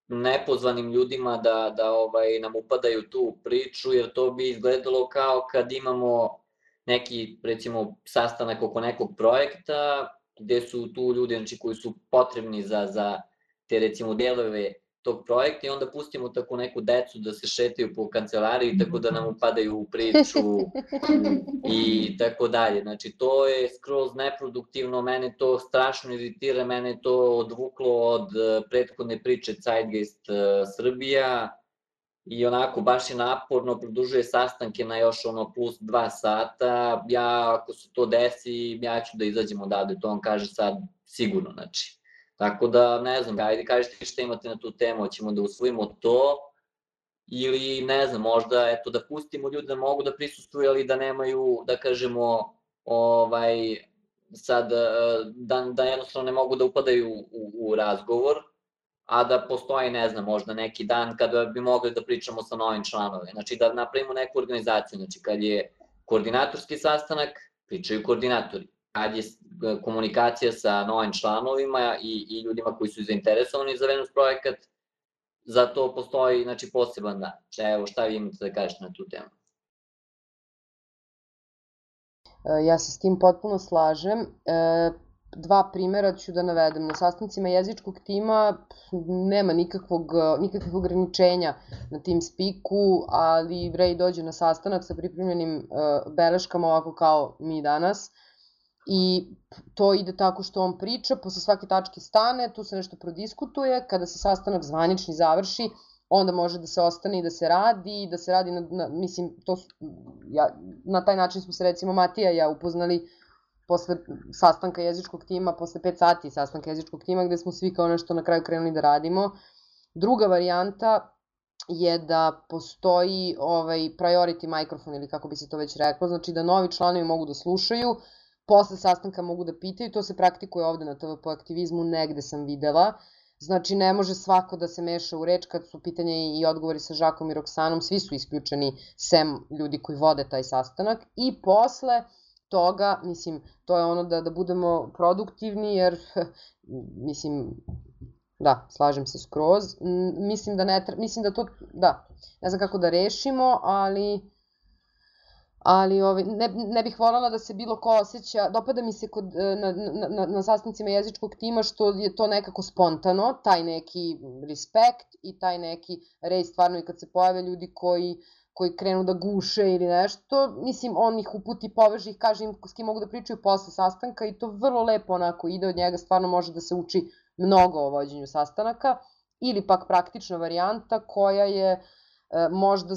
nepozvanim ljudima da, da ovaj, nam upadaju tu priču, jer to bi izgledalo kao kad imamo neki, recimo, sastanak oko nekog projekta, gde su tu ljudi znači, koji su potrebni za, za te, recimo, delove tog projekta i onda pustimo tako neku decu da se šetaju po kancelariji tako da nam upadaju u priču i tako dalje. Znači to je skroz neproduktivno, mene to strašno iritira, mene to odvuklo od eh, prethodne priče Zeitgeist eh, Srbija i onako baš je naporno, produžuje sastanke na još ono plus dva sata, ja ako se to desi, ja ću da izađem odavde, to on kaže sad sigurno, znači. Tako da, ne znam, ajde kažete šta imate na tu temu, hoćemo da usvojimo to, ili ne znam, možda eto da pustimo ljude da mogu da prisustuju, ali da nemaju, da kažemo, ovaj, sad, e, da, da jednostavno ne mogu da upadaju u, u razgovor, a da postoji, ne znam, možda neki dan kada bi mogli da pričamo sa novim članovima. Znači da napravimo neku organizaciju, znači kad je koordinatorski sastanak, pričaju koordinatori. Kad je komunikacija sa novim članovima i, i ljudima koji su zainteresovani za Venus projekat, za to postoji znači, poseban dan. Evo, šta vi imate da kažete na tu temu? E, ja se s tim potpuno slažem. E, dva primera ću da navedem. Na sastancima jezičkog tima nema nikakvog, nikakvih ograničenja na tim spiku, ali Ray dođe na sastanak sa pripremljenim beleškama ovako kao mi danas i to ide tako što on priča, posle svake tačke stane, tu se nešto prodiskutuje, kada se sastanak zvanični završi, onda može da se ostane i da se radi, da se radi na, na mislim, to su, ja, na taj način smo se recimo Matija ja upoznali posle sastanka jezičkog tima, posle 5 sati sastanka jezičkog tima, gde smo svi kao nešto na kraju krenuli da radimo. Druga varijanta je da postoji ovaj priority mikrofon ili kako bi se to već reklo, znači da novi članovi mogu da slušaju, posle sastanka mogu da pitaju, to se praktikuje ovde na TV po aktivizmu, negde sam videla, Znači, ne može svako da se meša u reč kad su pitanja i odgovori sa Žakom i Roksanom, svi su isključeni, sem ljudi koji vode taj sastanak. I posle, toga, mislim, to je ono da, da budemo produktivni, jer, mislim, da, slažem se skroz. Mislim da ne, mislim da to, da, ne znam kako da rešimo, ali, ali ovi, ne, ne bih voljela da se bilo ko osjeća, dopada mi se kod, e, na, na, na, na sastancima jezičkog tima što je to nekako spontano, taj neki respekt i taj neki rej stvarno i kad se pojave ljudi koji uh, koji krenu da guše ili nešto, mislim, on ih uputi, poveže ih, kaže im s kim mogu da pričaju posle sastanka i to vrlo lepo onako ide od njega, stvarno može da se uči mnogo o vođenju sastanaka, ili pak praktična varijanta koja je e, možda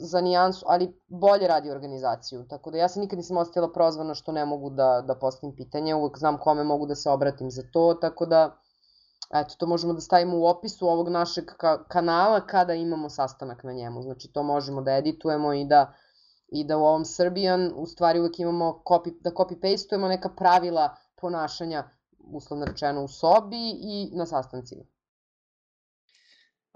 za nijansu, ali bolje radi organizaciju. Tako da ja se nikad nisam osjetila prozvana što ne mogu da, da postavim pitanje, uvek znam kome mogu da se obratim za to, tako da Eto, to možemo da stavimo u opisu ovog našeg ka kanala kada imamo sastanak na njemu. Znači, to možemo da editujemo i da, i da u ovom Srbijan u stvari uvek imamo copy, da copy-pastujemo neka pravila ponašanja, uslovno rečeno, u sobi i na sastancima.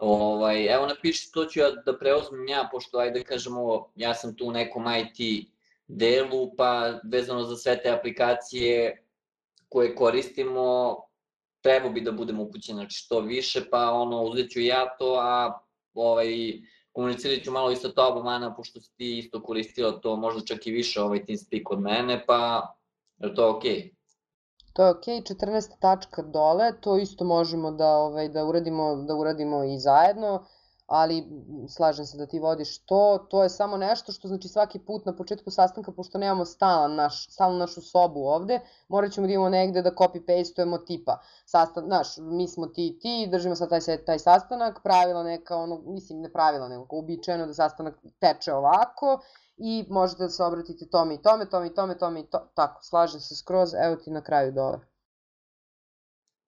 Ovaj, evo napiši, to ću ja da preozmem ja, pošto ajde da kažemo, ja sam tu u nekom IT delu, pa vezano za sve te aplikacije koje koristimo, trebao bi da budem upućen znači što više, pa ono, uzet ću ja to, a ovaj, komunicirat ću malo i sa tobom, Ana, pošto si ti isto koristila to, možda čak i više ovaj TeamSpeak od mene, pa je to okej? Okay? To je okej, okay, 14 tačka dole, to isto možemo da, ovaj, da, uradimo, da uradimo i zajedno ali slažem se da ti vodiš to, to je samo nešto što znači svaki put na početku sastanka, pošto nemamo stalan naš, stalnu našu sobu ovde, morat ćemo da imamo negde da copy-pastujemo tipa, sastan, znaš, mi smo ti i ti, držimo sad taj, taj sastanak, pravila neka, ono, mislim, ne pravila, nego uobičajeno da sastanak teče ovako i možete da se obratite tome i tome, tome i tome, tome i to, tako, slažem se skroz, evo ti na kraju dole.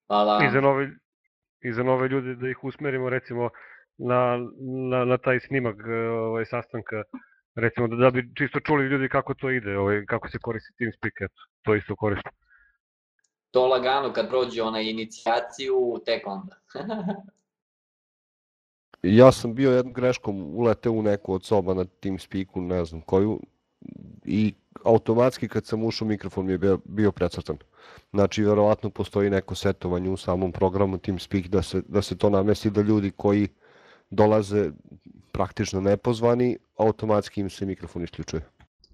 Hvala. I za nove, i za nove ljude da ih usmerimo, recimo, na, na, na taj snimak ovaj, sastanka, recimo da, da bi čisto čuli ljudi kako to ide, ovaj, kako se koristi TeamSpeak, eto, to isto koristim. To lagano kad prođe onaj inicijaciju, tek onda. ja sam bio jednom greškom uleteo u neku od soba na TeamSpeaku, ne znam koju, i automatski kad sam ušao mikrofon mi je bio, bio precrtan. Znači, verovatno postoji neko setovanje u samom programu TeamSpeak da se, da se to namesti da ljudi koji dolaze praktično nepozvani, automatski im se mikrofon isključuje.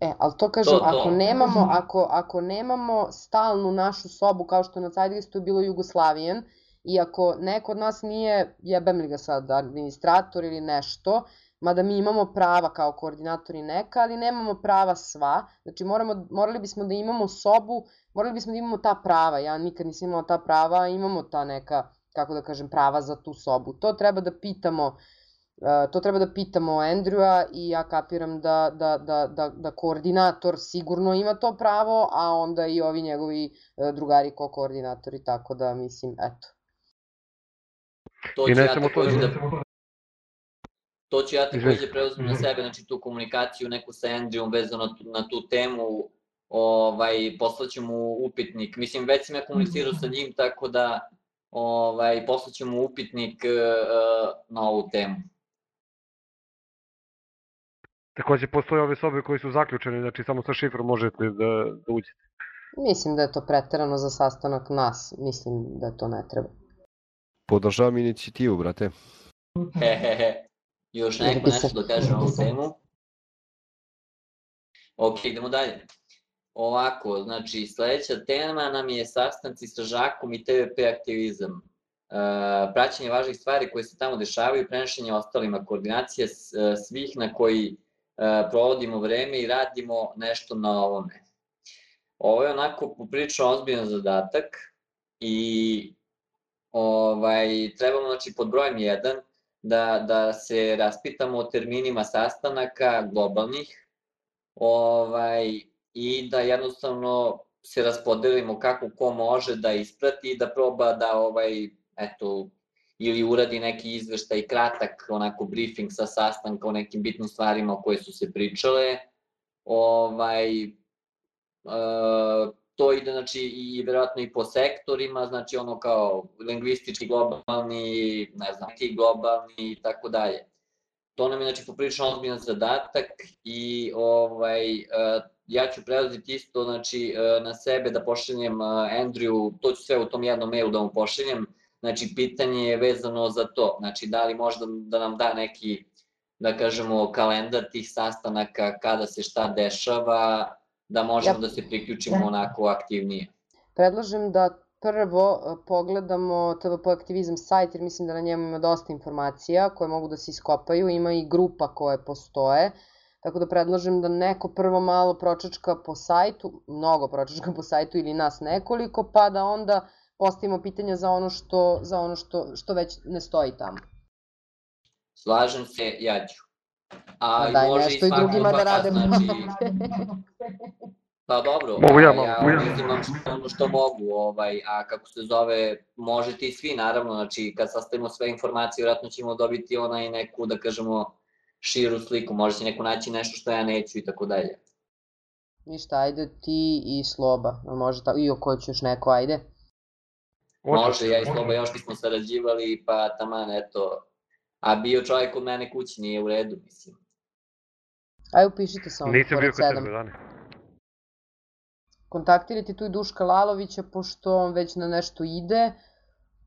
E, ali to kažem, to, to. ako nemamo, ako, ako nemamo stalnu našu sobu, kao što na Zeitgeistu je bilo Jugoslavijen, i ako neko od nas nije, jebem li ga sad, administrator ili nešto, mada mi imamo prava kao koordinatori neka, ali nemamo prava sva, znači moramo, morali bismo da imamo sobu, morali bismo da imamo ta prava, ja nikad nisam imala ta prava, imamo ta neka kako da kažem, prava za tu sobu. To treba da pitamo Uh, to treba da pitamo Andrewa i ja kapiram da, da, da, da, da koordinator sigurno ima to pravo, a onda i ovi njegovi uh, drugari ko koordinatori, tako da mislim, eto. To ću ja takođe da, To ću ja takođe preuzeti na sebe, znači tu komunikaciju neku sa Andrewom vezano na tu, na tu temu, ovaj, poslaću mu upitnik. Mislim, već sam ja komunicirao sa njim, tako da ovaj, poslaću mu upitnik uh, na ovu temu. Takođe postoje ove sobe koji su zaključene, znači samo sa šifrom možete da, da uđete. Mislim da je to preterano za sastanak nas. Mislim da to ne treba. Podržavam inicijativu, brate. Hehehe. Još neko Vidi se. nešto da kaže na ovu temu? Ok, idemo dalje. Ovako, znači, sledeća tema nam je sastanci sa Žakom i TVP aktivizam. E, praćenje važnih stvari koje se tamo dešavaju prenošenje ostalima, koordinacija e, svih na koji e, provodimo vreme i radimo nešto na ovome. Ovo je onako poprilično ozbiljan zadatak i ovaj, trebamo, znači, pod brojem 1 da, da se raspitamo o terminima sastanaka globalnih ovaj, i da jednostavno se raspodelimo kako ko može da isprati i da proba da ovaj, eto, ili uradi neki izveštaj kratak, onako briefing sa sastanka o nekim bitnim stvarima koje su se pričale. Ovaj, e, to ide znači i verovatno i po sektorima, znači ono kao lingvistički globalni, ne znam, ti globalni i tako dalje. To nam je znači poprilično ozbiljan zadatak i ovaj, e, ja ću preuzeti isto znači, e, na sebe da pošaljem e, Andrew, to ću sve u tom jednom mailu da mu pošaljem, znači pitanje je vezano za to, znači da li možda da nam da neki, da kažemo, kalendar tih sastanaka, kada se šta dešava, da možemo Ja- da se priključimo onako aktivnije. Predlažem da prvo e, pogledamo TVP aktivizam sajt, jer mislim da na njemu ima dosta informacija koje mogu da se iskopaju, ima i grupa koje postoje, tako da predlažem da neko prvo malo pročačka po sajtu, mnogo pročačka po sajtu ili nas nekoliko, pa da onda postavimo pitanja za ono što, za ono što, što već ne stoji tamo. Slažem se, ja ću. A Pa daj može nešto i drugima da rade znači. Pa dobro, Mogu ja a malo, ja mogu ja. uzimam što, ono što mogu, ovaj, a kako se zove, možete i svi naravno, znači kad sastavimo sve informacije, vjerojatno ćemo dobiti onaj neku, da kažemo, širu sliku, može će neko naći nešto što ja neću i tako dalje. Ništa, ajde ti i Sloba, može ta, i oko će još neko, ajde. Može, ja i Sloba još nismo sarađivali, pa taman, eto, a bio čovjek od mene kući, nije u redu, mislim. Ajde upišite samo Nisam bio kod sedam. tebe, Dani. Kontaktirajte tu i Duška Lalovića, pošto on već na nešto ide,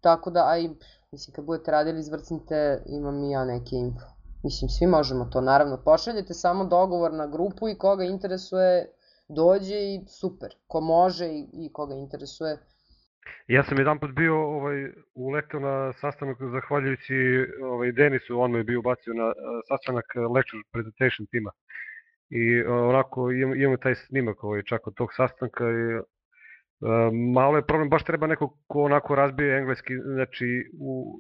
tako da, aj, mislim, kad budete radili, izvrcnite, imam i ja neke info. Mislim, svi možemo to, naravno. Pošaljete samo dogovor na grupu i koga interesuje, dođe i super. Ko može i, i koga interesuje. Ja sam jedan put bio ovaj, uletao na sastanak zahvaljujući ovaj, Denisu, on me je bio ubacio na sastanak lecture presentation tima. I eh, onako imamo, imamo taj snimak ovaj, čak od tog sastanka i eh, malo je problem, baš treba neko ko onako razbije engleski, znači u,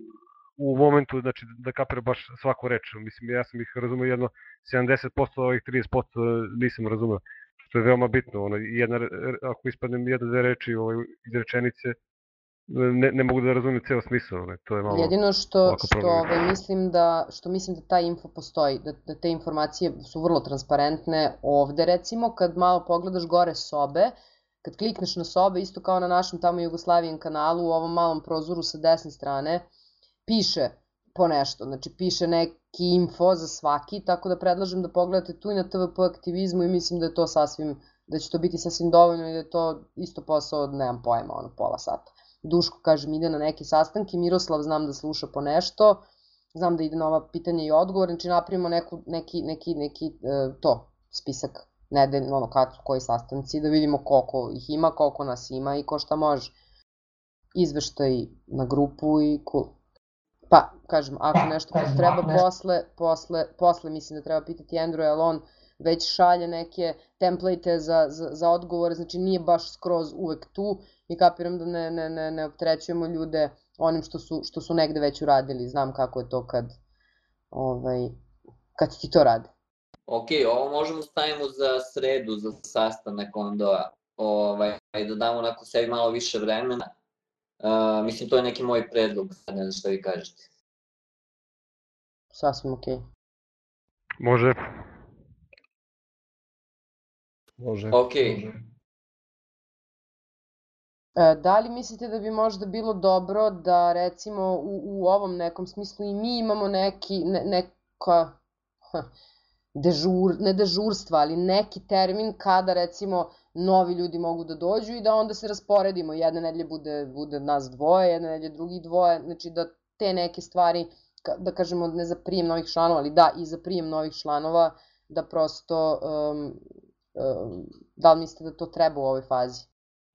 u momentu znači, da kapira baš svaku reč. Mislim, ja sam ih razumeo jedno 70%, ovih 30% nisam razumeo što je veoma bitno. Ono, jedna, ako ispadnem jedne dve reči ovaj, iz rečenice, ne, ne mogu da razumem ceo smisao. Ne, to je malo... Jedino što, što ovaj, mislim da, što mislim da ta info postoji, da, da te informacije su vrlo transparentne ovde recimo, kad malo pogledaš gore sobe, kad klikneš na sobe, isto kao na našem tamo Jugoslavijan kanalu, u ovom malom prozoru sa desne strane, piše po nešto, znači piše neki info za svaki, tako da predlažem da pogledate tu i na TVP aktivizmu i mislim da je to sasvim, da će to biti sasvim dovoljno i da je to isto posao od, nemam pojma, ono, pola sata. Duško, kažem, ide na neke sastanke, Miroslav znam da sluša po nešto, znam da ide na ova pitanja i odgovor, znači napravimo neku, neki, neki, neki e, to, spisak nedeljno, ono, kad su koji sastanci, da vidimo koliko ih ima, koliko nas ima i ko šta može. Izveštaj na grupu i cool. Pa, kažem, ako nešto treba posle, posle, posle mislim da treba pitati Andrew, jer on već šalje neke template za, za, za odgovore, znači nije baš skroz uvek tu i kapiram da ne, ne, ne, ne opterećujemo ljude onim što su, što su negde već uradili, znam kako je to kad, ovaj, kad ti to rade. Ok, ovo možemo da stavimo za sredu, za sastanak onda, ovaj, da damo onako sebi malo više vremena. Uh, mislim, to je neki moj predlog, ne znam šta vi kažete. Sasvim okej. Može. Može. Ok, E, Da li mislite da bi možda bilo dobro da recimo u, u ovom nekom smislu i mi imamo neki, ne, neka, dežur, ne dežurstva, ali neki termin kada recimo novi ljudi mogu da dođu i da onda se rasporedimo. Jedne nedelje bude, bude nas dvoje, jedne nedelje drugih dvoje, znači da te neke stvari, da kažemo ne za prijem novih članova, ali da i za prijem novih članova, da prosto, um, um, da li mislite da to treba u ovoj fazi?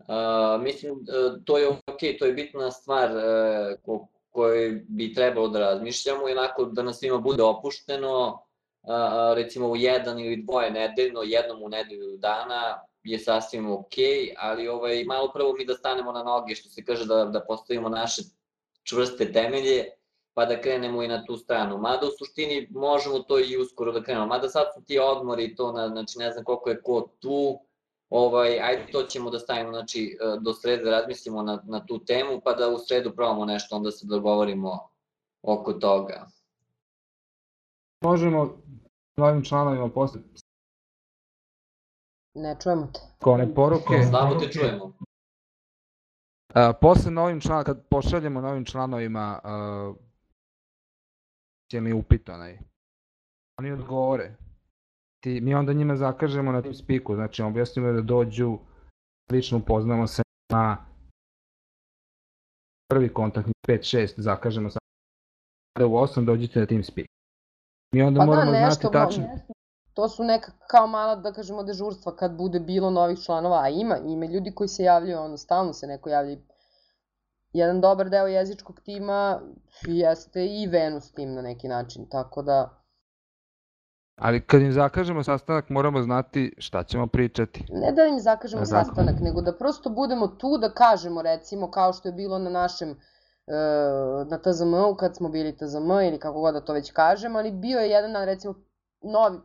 Uh, mislim, uh, to je ok, to je bitna stvar uh, o kojoj bi trebalo da razmišljamo i onako da nas svima bude opušteno, recimo u jedan ili dvoje nedeljno, jednom u nedelju dana je sasvim ok, ali ovaj, malo prvo mi da stanemo na noge, što se kaže da, da postavimo naše čvrste temelje, pa da krenemo i na tu stranu. Mada u suštini možemo to i uskoro da krenemo. Mada sad su ti odmori to, na, znači ne znam koliko je ko tu, ovaj, ajde to ćemo da stavimo, znači e, do srede da razmislimo na, na tu temu, pa da u sredu probamo nešto, onda se dogovorimo oko toga. Možemo novim članovima posle Ne čujemo te. one poruke. Slabo te čujemo. A, posle novim članovima, kad pošaljemo novim članovima, a, će mi upit onaj. Oni odgovore. Ti, mi onda njima zakažemo na TeamSpeaku, znači objasnimo da dođu, lično upoznamo se na prvi kontakt 5-6, zakažemo sa da u 8 dođite na TeamSpeak. Mi onda Pa da, moramo nešto znati tačno. To su neka kao mala, da kažemo, dežurstva kad bude bilo novih članova, a ima, ima ljudi koji se javljaju, ono, stalno se neko javlja. Jedan dobar deo jezičkog tima jeste i Venus tim na neki način, tako da Ali kad im zakažemo sastanak moramo znati šta ćemo pričati. ne da im zakažemo tako. sastanak, nego da prosto budemo tu da kažemo, recimo, kao što je bilo na našem e, na TZM-u kad smo bili TZM ili kako god da to već kažem, ali bio je jedan, recimo, novi,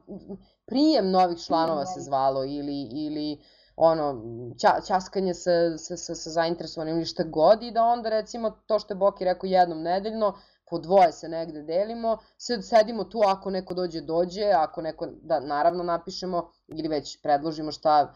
prijem novih članova se zvalo ili, ili ono, ća, ćaskanje sa, sa, sa, sa zainteresovanim ili šta god i da onda recimo to što je Boki rekao jednom nedeljno, po dvoje se negde delimo, sad sedimo tu ako neko dođe, dođe, ako neko, da naravno napišemo ili već predložimo šta,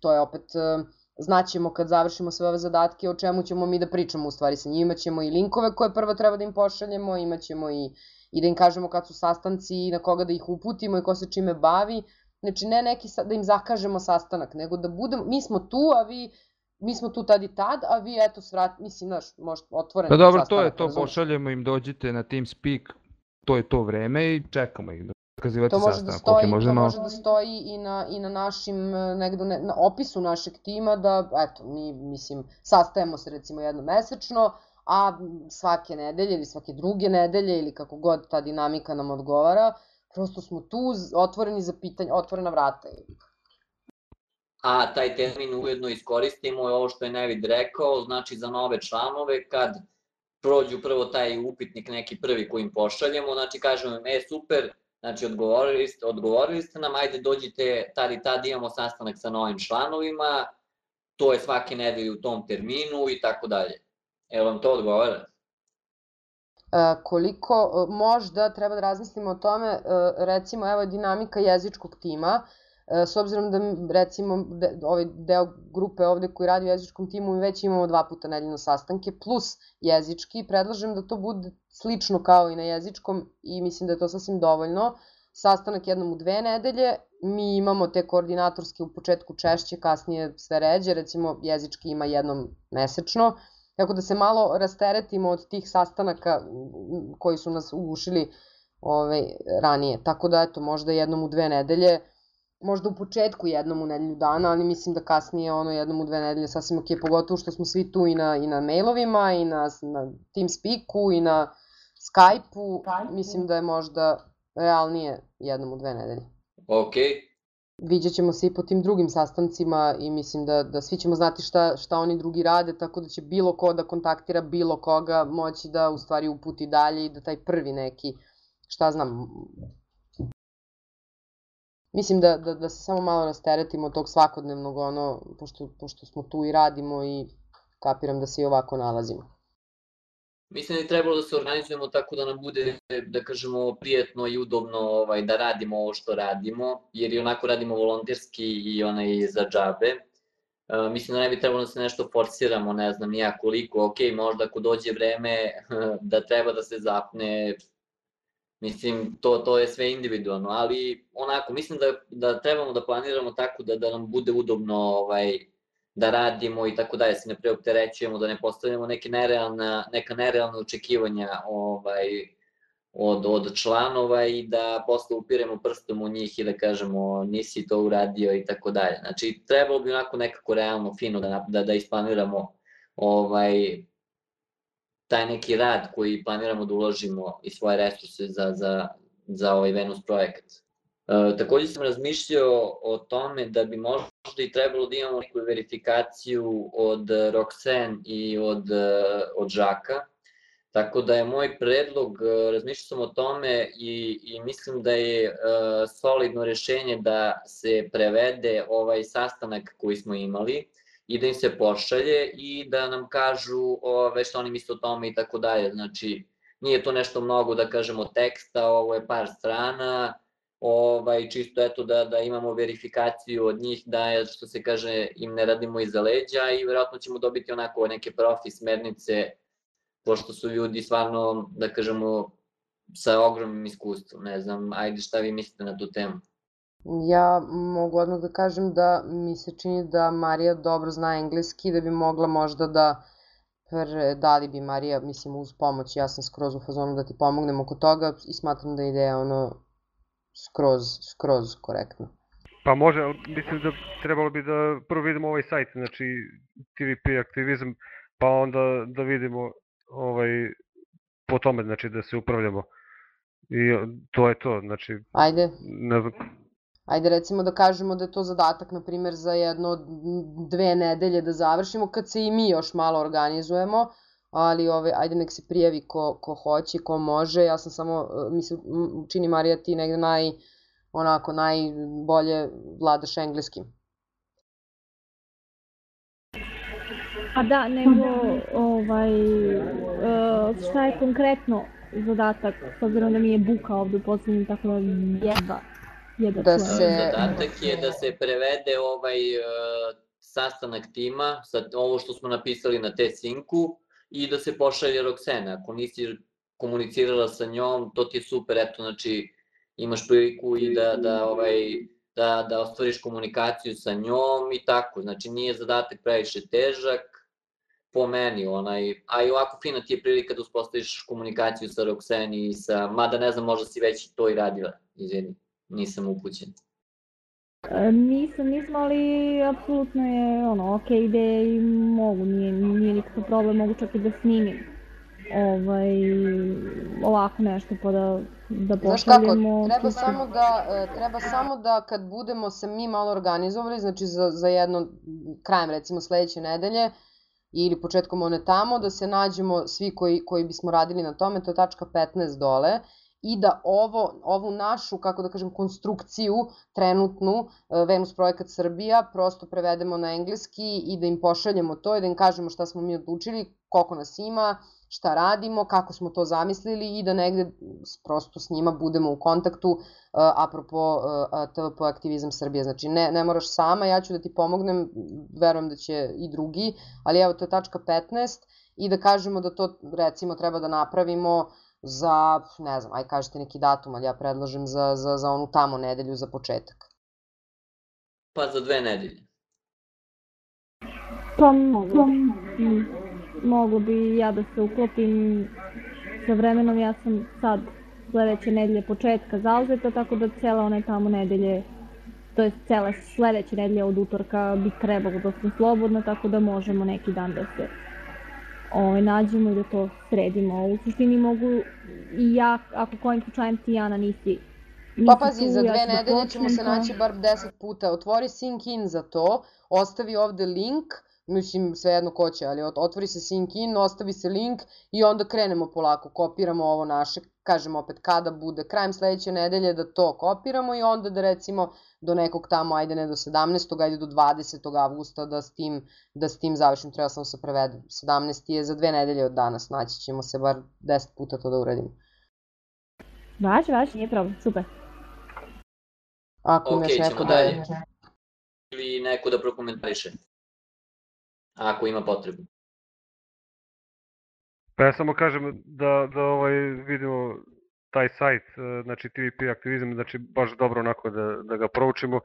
to je opet, e, znaćemo kad završimo sve ove zadatke o čemu ćemo mi da pričamo u stvari sa njima, ćemo i linkove koje prvo treba da im pošaljemo, imaćemo i, i da im kažemo kad su sastanci i na koga da ih uputimo i ko se čime bavi, znači ne neki, da im zakažemo sastanak, nego da budemo, mi smo tu, a vi, mi smo tu tad i tad, a vi eto svrat, mislim, znaš, možda otvoren Pa dobro, to sastanak, je to, razumeš? pošaljemo im, dođite na TeamSpeak, to je to vreme i čekamo ih da zakazivati To može da sastanak. stoji, Ok, to možemo... može da stoji i na, i na našim, e, negde ne, na opisu našeg tima da, eto, mi, mislim, sastajemo se recimo jednom mesečno, a svake nedelje ili svake druge nedelje ili kako god ta dinamika nam odgovara, prosto smo tu otvoreni za pitanje, otvorena vrata. A taj termin ujedno iskoristimo je ovo što je Nevid rekao, znači za nove članove kad prođu prvo taj upitnik neki prvi koji im pošaljemo, znači kažemo im, e super, znači odgovorili ste, odgovorili ste nam, ajde dođite tad i tad imamo sastanak sa novim članovima, to je svake nedelje u tom terminu i tako dalje. Evo vam to odgovara? E, koliko e, možda treba da razmislimo o tome, e, recimo evo dinamika jezičkog tima, s obzirom da recimo de, ovaj deo grupe ovde koji radi u jezičkom timu mi već imamo dva puta nedeljno sastanke plus jezički, predlažem da to bude slično kao i na jezičkom i mislim da je to sasvim dovoljno. Sastanak jednom u dve nedelje, mi imamo te koordinatorske u početku češće, kasnije sve ređe, recimo jezički ima jednom mesečno, Tako da se malo rasteretimo od tih sastanaka koji su nas ugušili ovaj, ranije. Tako da, eto, možda jednom u dve nedelje, možda u početku jednom u nedelju dana, ali mislim da kasnije ono jednom u dve nedelje sasvim ok, pogotovo što smo svi tu i na, i na mailovima, i na, na Teamspeaku, i na Skype-u. Mislim da je možda realnije jednom u dve nedelje. Ok, Viđat ćemo se i po tim drugim sastancima i mislim da, da svi ćemo znati šta, šta oni drugi rade, tako da će bilo ko da kontaktira bilo koga moći da u stvari uputi dalje i da taj prvi neki, šta znam, mislim da, da, da se samo malo rasteretimo tog svakodnevnog ono, pošto, pošto smo tu i radimo i kapiram da se i ovako nalazimo. Mislim da je trebalo da se organizujemo tako da nam bude, da kažemo, prijetno i udobno ovaj, da radimo ovo što radimo, jer i onako radimo volonterski i onaj za džabe. Uh, mislim da ne bi trebalo da se nešto forsiramo, ne znam nija koliko, ok, možda ako dođe vreme da treba da se zapne, mislim, to, to je sve individualno, ali onako, mislim da, da trebamo da planiramo tako da, da nam bude udobno ovaj, da radimo i tako dalje, da se ne preopterećujemo, da ne postavljamo neke nerealna, neka nerealna očekivanja ovaj, od, od članova i da posle upiremo prstom u njih i da kažemo nisi to uradio i tako dalje. Znači, trebalo bi onako nekako realno, fino da, da, da isplaniramo ovaj, taj neki rad koji planiramo da uložimo i svoje resurse za, za, za ovaj Venus projekat. E, takođe sam razmišljao o tome da bi možda i trebalo da imamo neku verifikaciju od Roxanne i od, od Žaka, Tako da je moj predlog, e, razmišljao sam o tome i, i mislim da je uh, solidno rešenje da se prevede ovaj sastanak koji smo imali i da im se pošalje i da nam kažu ove, što oni misle o tome i tako dalje. Znači, nije to nešto mnogo da kažemo teksta, ovo je par strana, ovaj, čisto eto da, da imamo verifikaciju od njih da je, što se kaže, im ne radimo iza leđa i verovatno ćemo dobiti onako neke profi smernice pošto su ljudi stvarno, da kažemo, sa ogromnim iskustvom. Ne znam, ajde šta vi mislite na tu temu? Ja mogu odmah da kažem da mi se čini da Marija dobro zna engleski, da bi mogla možda da predali bi Marija, mislim, uz pomoć, ja sam skroz u fazonu da ti pomognem oko toga i smatram da je ideja ono skroz, skroz korektno. Pa može, mislim da trebalo bi da prvo vidimo ovaj sajt, znači TVP aktivizam, pa onda da vidimo ovaj, po tome, znači da se upravljamo. I to je to, znači... Ajde. Ne znam. Ajde recimo da kažemo da je to zadatak, na primjer, za jedno dve nedelje da završimo, kad se i mi još malo organizujemo, ali ove, ajde nek se prijavi ko, ko hoće, ko može, ja sam samo, mislim, čini Marija ti negde naj, onako, najbolje vladaš engleskim. A da, nego ovaj, uh, šta je konkretno zadatak, s obzirom da mi je buka ovde u poslednjem, tako da jedva, da se... Zadatak je da se prevede ovaj uh, sastanak tima, sa ovo što smo napisali na te sinku i da se pošalje Roxana. Ako nisi komunicirala sa njom, to ti je super, eto, znači imaš priliku i da, da ovaj, da, da ostvariš komunikaciju sa njom i tako. Znači nije zadatak previše težak, po meni, onaj, a i ovako fina ti je prilika da uspostaviš komunikaciju sa Roxanne i sa, mada ne znam, možda si već to i radila, izvini, nisam upućen. E, nisam, nisam, ali apsolutno je ono, ok ide i mogu, nije, nije nikakav problem, mogu čak i da snimim ovaj, ovako nešto pa da, da pošaljemo. Znaš kako, treba samo da, e, treba samo da kad budemo se mi malo organizovali, znači za, za jedno, krajem recimo sledeće nedelje, ili početkom one tamo, da se nađemo svi koji, koji bismo radili na tome, to je tačka 15 dole, i da ovo, ovu našu, kako da kažem, konstrukciju trenutnu e, Venus projekat Srbija prosto prevedemo na engleski i da im pošaljemo to i da im kažemo šta smo mi odlučili, koliko nas ima, šta radimo, kako smo to zamislili i da negde prosto s njima budemo u kontaktu uh, apropo uh, TVP aktivizam Srbije. Znači ne, ne moraš sama, ja ću da ti pomognem, verujem da će i drugi, ali evo to je tačka 15 i da kažemo da to recimo treba da napravimo za, ne znam, aj kažete neki datum, ali ja predlažem za, za, za onu tamo nedelju za početak. Pa za dve nedelje. Pa mogu moglo bi ja da se uklopim sa vremenom, ja sam sad sledeće nedelje početka zauzeta, tako da cela one tamo nedelje, to je cela sledeće nedelje od utorka bi trebalo da sam slobodna, tako da možemo neki dan da se ovaj, nađemo i da to sredimo. U suštini mogu i ja, ako kojim slučajem ti Jana nisi Pa pazi, za dve ja nedelje ćemo se naći bar 10 puta. Otvori sync in za to, ostavi ovde link, mislim svejedno ko će, ali ot- otvori se sync in, ostavi se link i onda krenemo polako, kopiramo ovo naše, kažem opet kada bude krajem sledeće nedelje da to kopiramo i onda da recimo do nekog tamo, ajde ne do 17. ajde do 20. avgusta da s tim, da s tim završim, treba samo se prevede. 17. je za dve nedelje od danas, naći ćemo se bar 10 puta to da uradimo. Važi, važi, nije problem, super. Ako Ok, imaš neko ćemo da je... dalje. Ili neko da prokomentariše. Ako ima potrebu. Pa ja samo kažem da, da ovaj, vidimo taj sajt, e, znači TVP aktivizam, znači baš dobro onako da, da ga proučimo,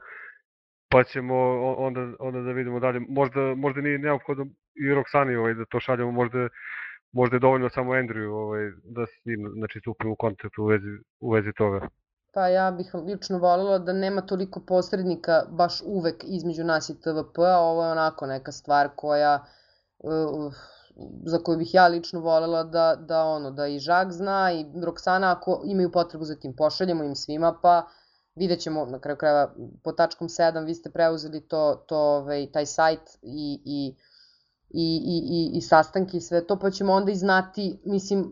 pa ćemo onda, onda da vidimo dalje. Možda, možda nije neophodno i Roksani ovaj, da to šaljemo, možda, možda je dovoljno samo Andrew ovaj, da s njim znači, stupimo u kontakt u vezi, u vezi toga. Pa ja bih lično voljela da nema toliko posrednika baš uvek između nas i TVP-a, ovo je onako neka stvar koja uh, za koju bih ja lično voljela da, da ono, da i Žak zna i Roksana ako imaju potrebu za tim, pošaljemo im svima, pa vidjet ćemo na kraju krajeva po tačkom 7 vi ste preuzeli to, to ovaj, taj sajt i, i i, i, i, i sastanke i sve to, pa ćemo onda i znati, mislim, e,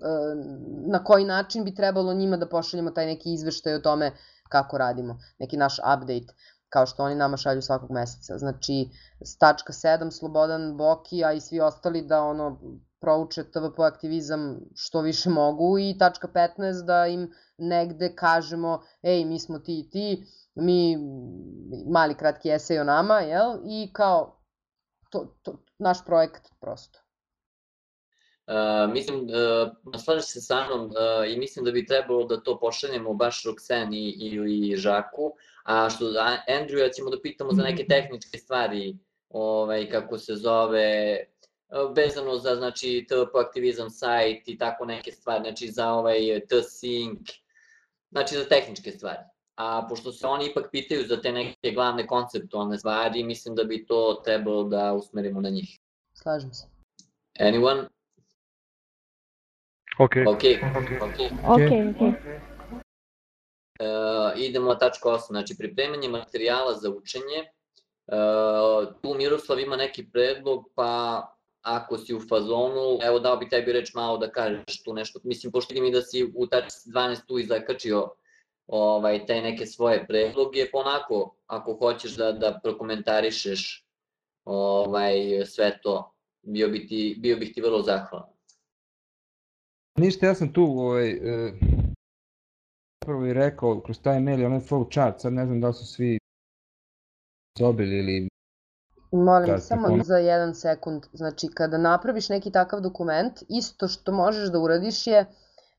na koji način bi trebalo njima da pošaljemo taj neki izveštaj o tome kako radimo, neki naš update, kao što oni nama šalju svakog meseca. Znači, s tačka 7, Slobodan Boki, a i svi ostali da ono prouče TVP aktivizam što više mogu i tačka 15 da im negde kažemo, ej, mi smo ti i ti, mi mali kratki esej o nama, jel? I kao, to, to, naš projekat prosto. Uh, mislim, uh, slažem se sa mnom uh, i mislim da bi trebalo da to pošaljemo baš Roxani ili Žaku, a što a Andrew ćemo da pitamo za neke tehničke stvari, ovaj, kako se zove, vezano za znači TP aktivizam sajt i tako neke stvari, znači za ovaj T-Sync, znači za tehničke stvari. A pošto se oni ipak pitaju za te neke glavne konceptualne stvari, mislim da bi to trebalo da usmerimo na njih. Slažem se. Anyone? Ok. Ok, ok. Ok, ok. Uh, idemo na tačku 8, znači pripremanje materijala za učenje. Uh, tu Miroslav ima neki predlog, pa ako si u fazonu, evo dao bi tebi reč malo da kažeš tu nešto. Mislim, pošto vidim i da si u tačci 12 tu i zakačio ovaj, te neke svoje predloge, pa onako, ako hoćeš da, da prokomentarišeš ovaj, sve to, bio, bi ti, bio bih ti vrlo zahvalan. Ništa, ja sam tu ovaj, e, prvo i rekao kroz taj mail onaj flow chart, sad ne znam da su svi dobili ili Molim, Da, samo telefon. za jedan sekund. Znači, kada napraviš neki takav dokument, isto što možeš da uradiš je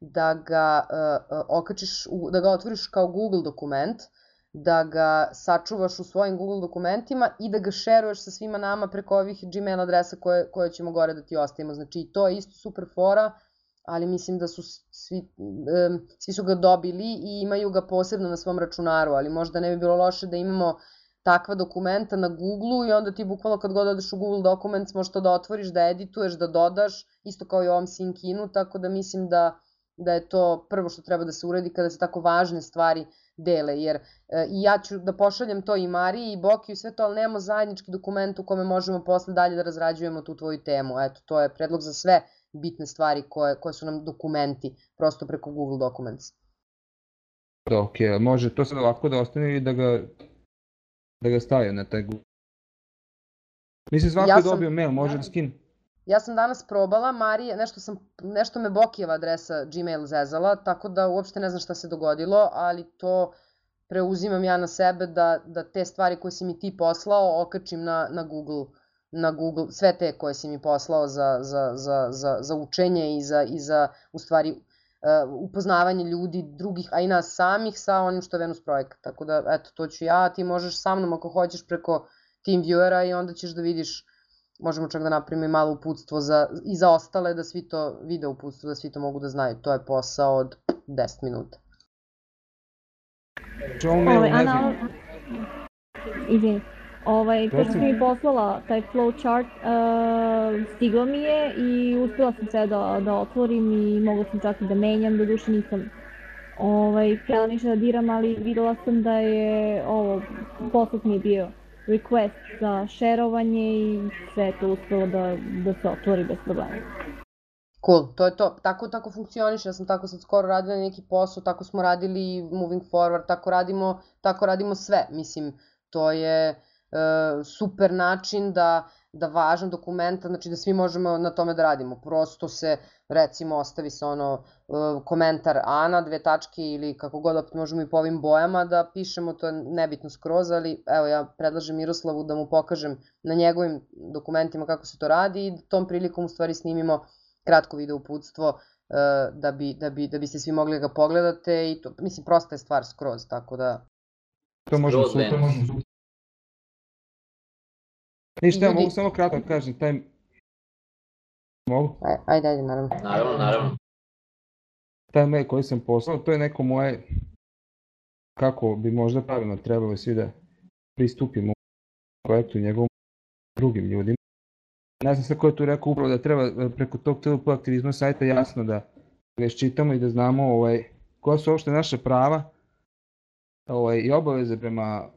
da ga uh, okačiš, u, da ga otvoriš kao Google dokument, da ga sačuvaš u svojim Google dokumentima i da ga šeruješ sa svima nama preko ovih Gmail adresa koje, koje ćemo gore da ti ostavimo. Znači, to je isto super fora, ali mislim da su svi, um, svi su ga dobili i imaju ga posebno na svom računaru, ali možda ne bi bilo loše da imamo takva dokumenta na Google-u i onda ti bukvalno kad god odeš u Google Documents možeš to da otvoriš, da edituješ, da dodaš, isto kao i u ovom Syncinu, tako da mislim da, da je to prvo što treba da se uredi kada se tako važne stvari dele, jer e, i ja ću da pošaljem to i Mariji i Boki i sve to, ali nemamo zajednički dokument u kome možemo posle dalje da razrađujemo tu tvoju temu. Eto, to je predlog za sve bitne stvari koje, koje su nam dokumenti, prosto preko Google Documents. da, ok, može to sad ovako da ostane ili da ga da ga stavim na taj Google. Mislim, svako Ja je sam- dobio mail, može da skin. Ja sam danas probala, Marija, nešto, sam, nešto me Bokijeva adresa Gmail zezala, tako da uopšte ne znam šta se dogodilo, ali to preuzimam ja na sebe da, da te stvari koje si mi ti poslao okačim na, na Google na Google, sve te koje si mi poslao za, za, za, za, za učenje i za, i za u stvari uh, upoznavanje ljudi drugih, a i nas samih sa onim što je Venus projekat. Tako da, eto, to ću ja, ti možeš sa mnom ako hoćeš preko TeamViewera i onda ćeš da vidiš možemo čak da napravimo i malo uputstvo za, i za ostale da svi to vide uputstvo, da svi to mogu da znaju. To je posao od 10 minuta. Ovaj, ne Ana, znam, izvini. Ovaj, pošto si Reci. mi poslala taj flowchart, uh, stiglo mi je i uspela sam sve da, da otvorim i mogla sam čak i da menjam, do duše nisam ovaj, htjela ništa da diram, ali videla sam da je ovo, poslat mi je bio request za šerovanje i sve je to uspelo da, da se otvori bez problema. Cool, to je to. Tako, tako funkcioniše, ja sam tako sad skoro radila neki posao, tako smo radili moving forward, tako radimo, tako radimo sve. Mislim, to je uh, super način da, da važan dokumenta, znači da svi možemo na tome da radimo. Prosto se, recimo, ostavi se ono uh, komentar Ana, dve tačke ili kako god opet možemo i po ovim bojama da pišemo, to je nebitno skroz, ali evo ja predlažem Miroslavu da mu pokažem na njegovim dokumentima kako se to radi i tom prilikom u stvari snimimo kratko video uputstvo uh, da, bi, da, bi, da biste svi mogli da ga pogledate i to, mislim, prosta je stvar skroz, tako da... To možemo sutra. Venus. Ništa, ja mogu samo kratko da kažem, taj... Mogu? Aj, ajde, ajde, naravno. Naravno, naravno. Taj mail koji sam poslao, to je neko moje... Kako bi možda pravilno trebalo svi da pristupimo projektu i njegovom drugim ljudima. Ne znam sad ko je tu rekao upravo da treba e, preko tog TLP aktivizma sajta jasno da ga iščitamo i da znamo ovaj, koja su uopšte naše prava ovaj, i obaveze prema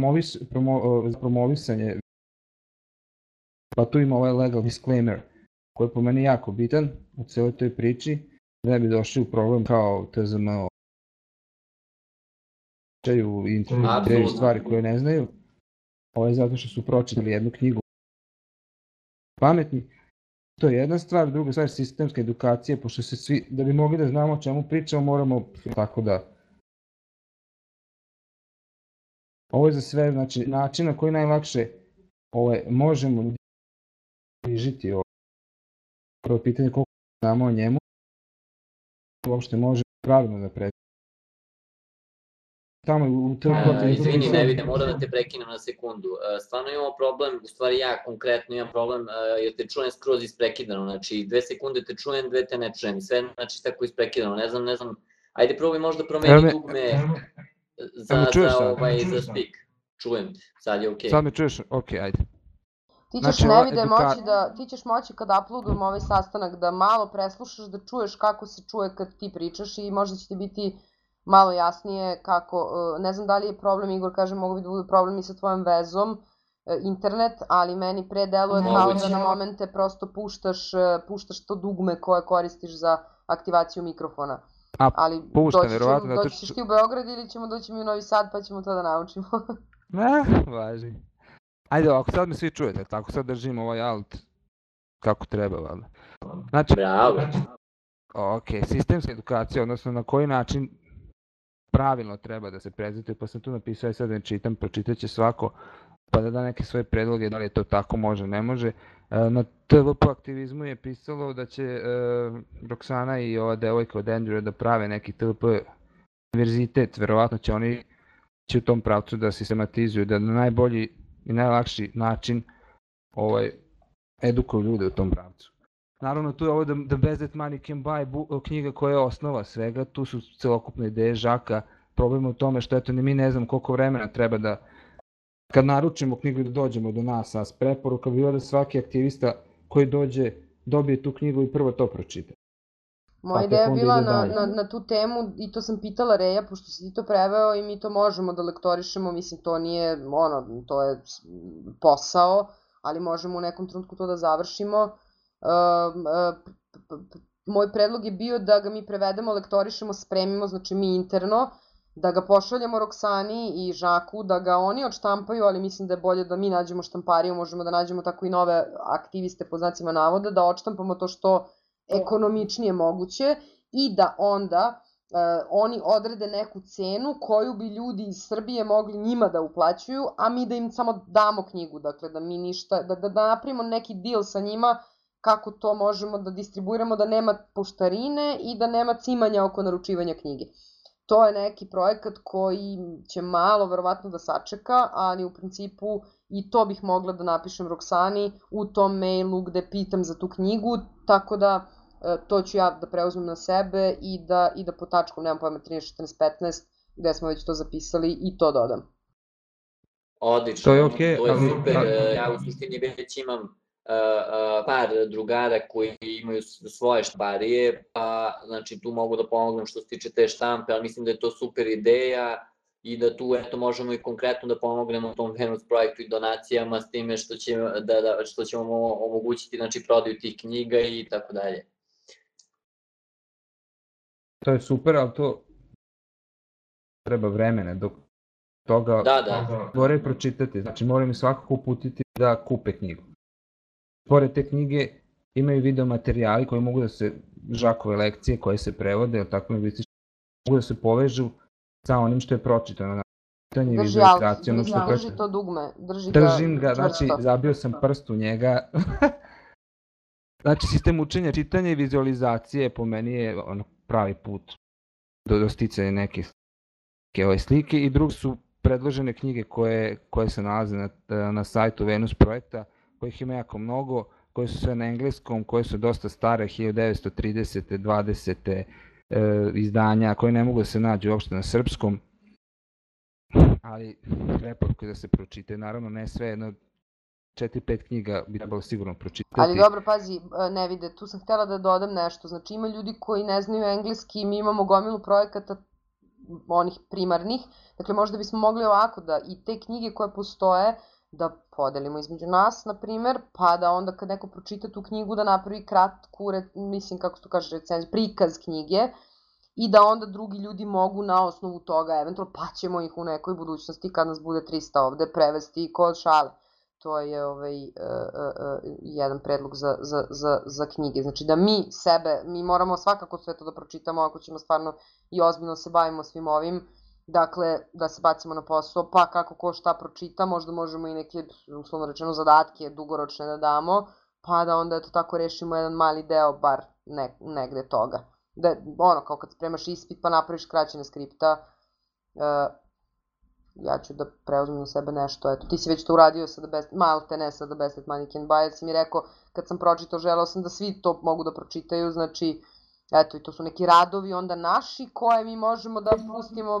promovis, promo, za promovisanje pa tu ima ovaj legal disclaimer koji je po meni jako bitan u celoj toj priči da ne bi došli u problem kao TZMO čaju i interpretiraju stvari koje ne znaju ovaj, zato što su pročitali jednu knjigu. Pametni to je jedna stvar, druga stvar je sistemska edukacija, pošto se svi, da bi mogli da znamo o čemu pričamo, moramo tako da Ovo je za sve, znači, način na koji najlakše ovaj, možemo ljudi prižiti ovo. Prvo pitanje koliko znamo o njemu, uopšte može pravilno da pred. Tamo u trku... Uh, izvini, ne vidim, moram da te prekinem na sekundu. Uh, stvarno imamo problem, u stvari ja konkretno imam problem, uh, jer te čujem skroz isprekidano, znači dve sekunde te čujem, dve te ne čujem, sve znači tako isprekidano, ne znam, ne znam, ajde probaj možda Evo promeni me- dugme za, Evo me čuješ za, ovaj, za speak. Čujem te, sad je okej. Sad me čuješ? Ok, ajde. Ti ćeš Znači, nevide eduka- moći da, ti ćeš moći kad uploadujemo ovaj sastanak da malo preslušaš, da čuješ kako se čuje kad ti pričaš i možda će ti biti malo jasnije kako, e, ne znam da li je problem, Igor kaže, mogu bi da bude problem i sa tvojom vezom, e, internet, ali meni pre deluje kao da na momente prosto puštaš, e, puštaš to dugme koje koristiš za aktivaciju mikrofona. A, ali puštam, doći, ćemo, zato doći ćeš ti u Beograd ili ćemo doći mi u Novi Sad pa ćemo to da naučimo. Ne, važi. Ajde, ako sad me svi čujete, tako sad držim ovaj alt kako treba, valjda. Znači, Bravo. Ok, sistemska edukacija, odnosno na koji način pravilno treba da se prezentuje, pa sam tu napisao, aj sad da ne čitam, pročitat će svako, pa da da neke svoje predloge, da li je to tako, može, ne može. E, Na TVP aktivizmu je pisalo da će e, Roksana i ova devojka od Andrewa da prave neki TVP univerzitet, verovatno će oni će u tom pravcu da sistematizuju, da na najbolji i najlakši način ovaj, edukuju ljude u tom pravcu. Naravno, tu je ovo The, Best That Money Can Buy, bu, knjiga koja je osnova svega, tu su celokupne ideje Žaka, problem u tome što eto, mi ne znam koliko vremena treba da, kad naručimo knjigu da dođemo do nas, a s preporuka bi da svaki aktivista koji dođe dobije tu knjigu i prvo to pročita. Moja Pa ideja je onda bila na, dalje. na, na tu temu i to sam pitala Reja, pošto si ti to preveo i mi to možemo da lektorišemo, mislim to nije, ono, to je posao, ali možemo u nekom trenutku to da završimo. Uh, p- moj predlog je bio da ga mi prevedemo, lektorišemo, spremimo, znači mi interno, da ga pošaljemo Roksani i Žaku, da ga oni odštampaju, ali mislim da je bolje da mi nađemo štampariju, možemo da nađemo tako i nove aktiviste po znacima navoda, da odštampamo to što ekonomičnije moguće i da onda uh, oni odrede neku cenu koju bi ljudi iz Srbije mogli njima da uplaćuju, a mi da im samo damo knjigu, dakle da mi ništa, da, da, da napravimo neki deal sa njima kako to možemo da distribuiramo, da nema poštarine i da nema cimanja oko naručivanja knjige. To je neki projekat koji će malo verovatno da sačeka, ali u principu i to bih mogla da napišem Roksani u tom mailu gde pitam za tu knjigu, tako da e, to ću ja da preuzmem na sebe i da, i da po tačkom, nemam pojma, 13, 14, 15, gde smo već to zapisali i to dodam. Odlično, To je okej, to je ali- super. ali- e, Ja u suštini već imam par drugara koji imaju svoje štamparije, pa znači tu mogu da pomognem što se tiče te štampe, ali mislim da je to super ideja i da tu eto možemo i konkretno da pomognemo tom Venus projektu i donacijama s time što, će, da, da, što ćemo omogućiti znači, prodaju tih knjiga i tako dalje. To je super, ali to treba vremena dok toga Da, da. moraju pročitati. Znači moraju mi svakako uputiti da kupe knjigu. Pored te knjige imaju video materijali koji mogu da se, žakove lekcije koje se prevode, ili tako lingvistički, mogu da se povežu sa onim što je pročitano na pitanje i Drži vizualizaciju. alt, ono što drži pročitano. to dugme, drži ga Držim ga, znači čvrsto. zabio sam prst u njega. znači sistem učenja, čitanja i vizualizacije po meni je ono pravi put do, do sticanja neke, neke ove slike i drugo su predložene knjige koje, koje se nalaze na, na sajtu Venus projekta, kojih ima jako mnogo, koje su sve na engleskom, koje su dosta stare, 1930. 20. E, izdanja, koje ne mogu da se nađu uopšte na srpskom ali preporuka da se pročite. Naravno, ne sve, jedno 4-5 knjiga bi trebalo sigurno pročitati. Ali dobro, pazi, e, ne vide, tu sam htjela da dodam nešto. Znači ima ljudi koji ne znaju engleski, mi imamo gomilu projekata onih primarnih. Dakle, možda bismo mogli ovako da i te knjige koje postoje da podelimo između nas, na primer, pa da onda kad neko pročita tu knjigu da napravi kratku, re- mislim kako se to kaže, recenziju, prikaz knjige i da onda drugi ljudi mogu na osnovu toga, eventualno pa ćemo ih u nekoj budućnosti kad nas bude 300 ovde prevesti kod šale. To je ovaj, uh, uh, uh, jedan predlog za, za, za, za knjige. Znači da mi sebe, mi moramo svakako sve to da pročitamo ako ćemo stvarno i ozbiljno se bavimo svim ovim, dakle da se bacimo na posao, pa kako ko šta pročita, možda možemo i neke, uslovno rečeno, zadatke dugoročne da damo, pa da onda eto tako rešimo jedan mali deo bar ne, negde toga. Da, ono, kao kad spremaš ispit pa napraviš kraćene skripta, uh, ja ću da preuzmem na sebe nešto, eto, ti si već to uradio sa The Best, malte ne sa The Best at jer si mi rekao, kad sam pročitao, želeo sam da svi to mogu da pročitaju, znači, eto, i to su neki radovi onda naši koje mi možemo da pustimo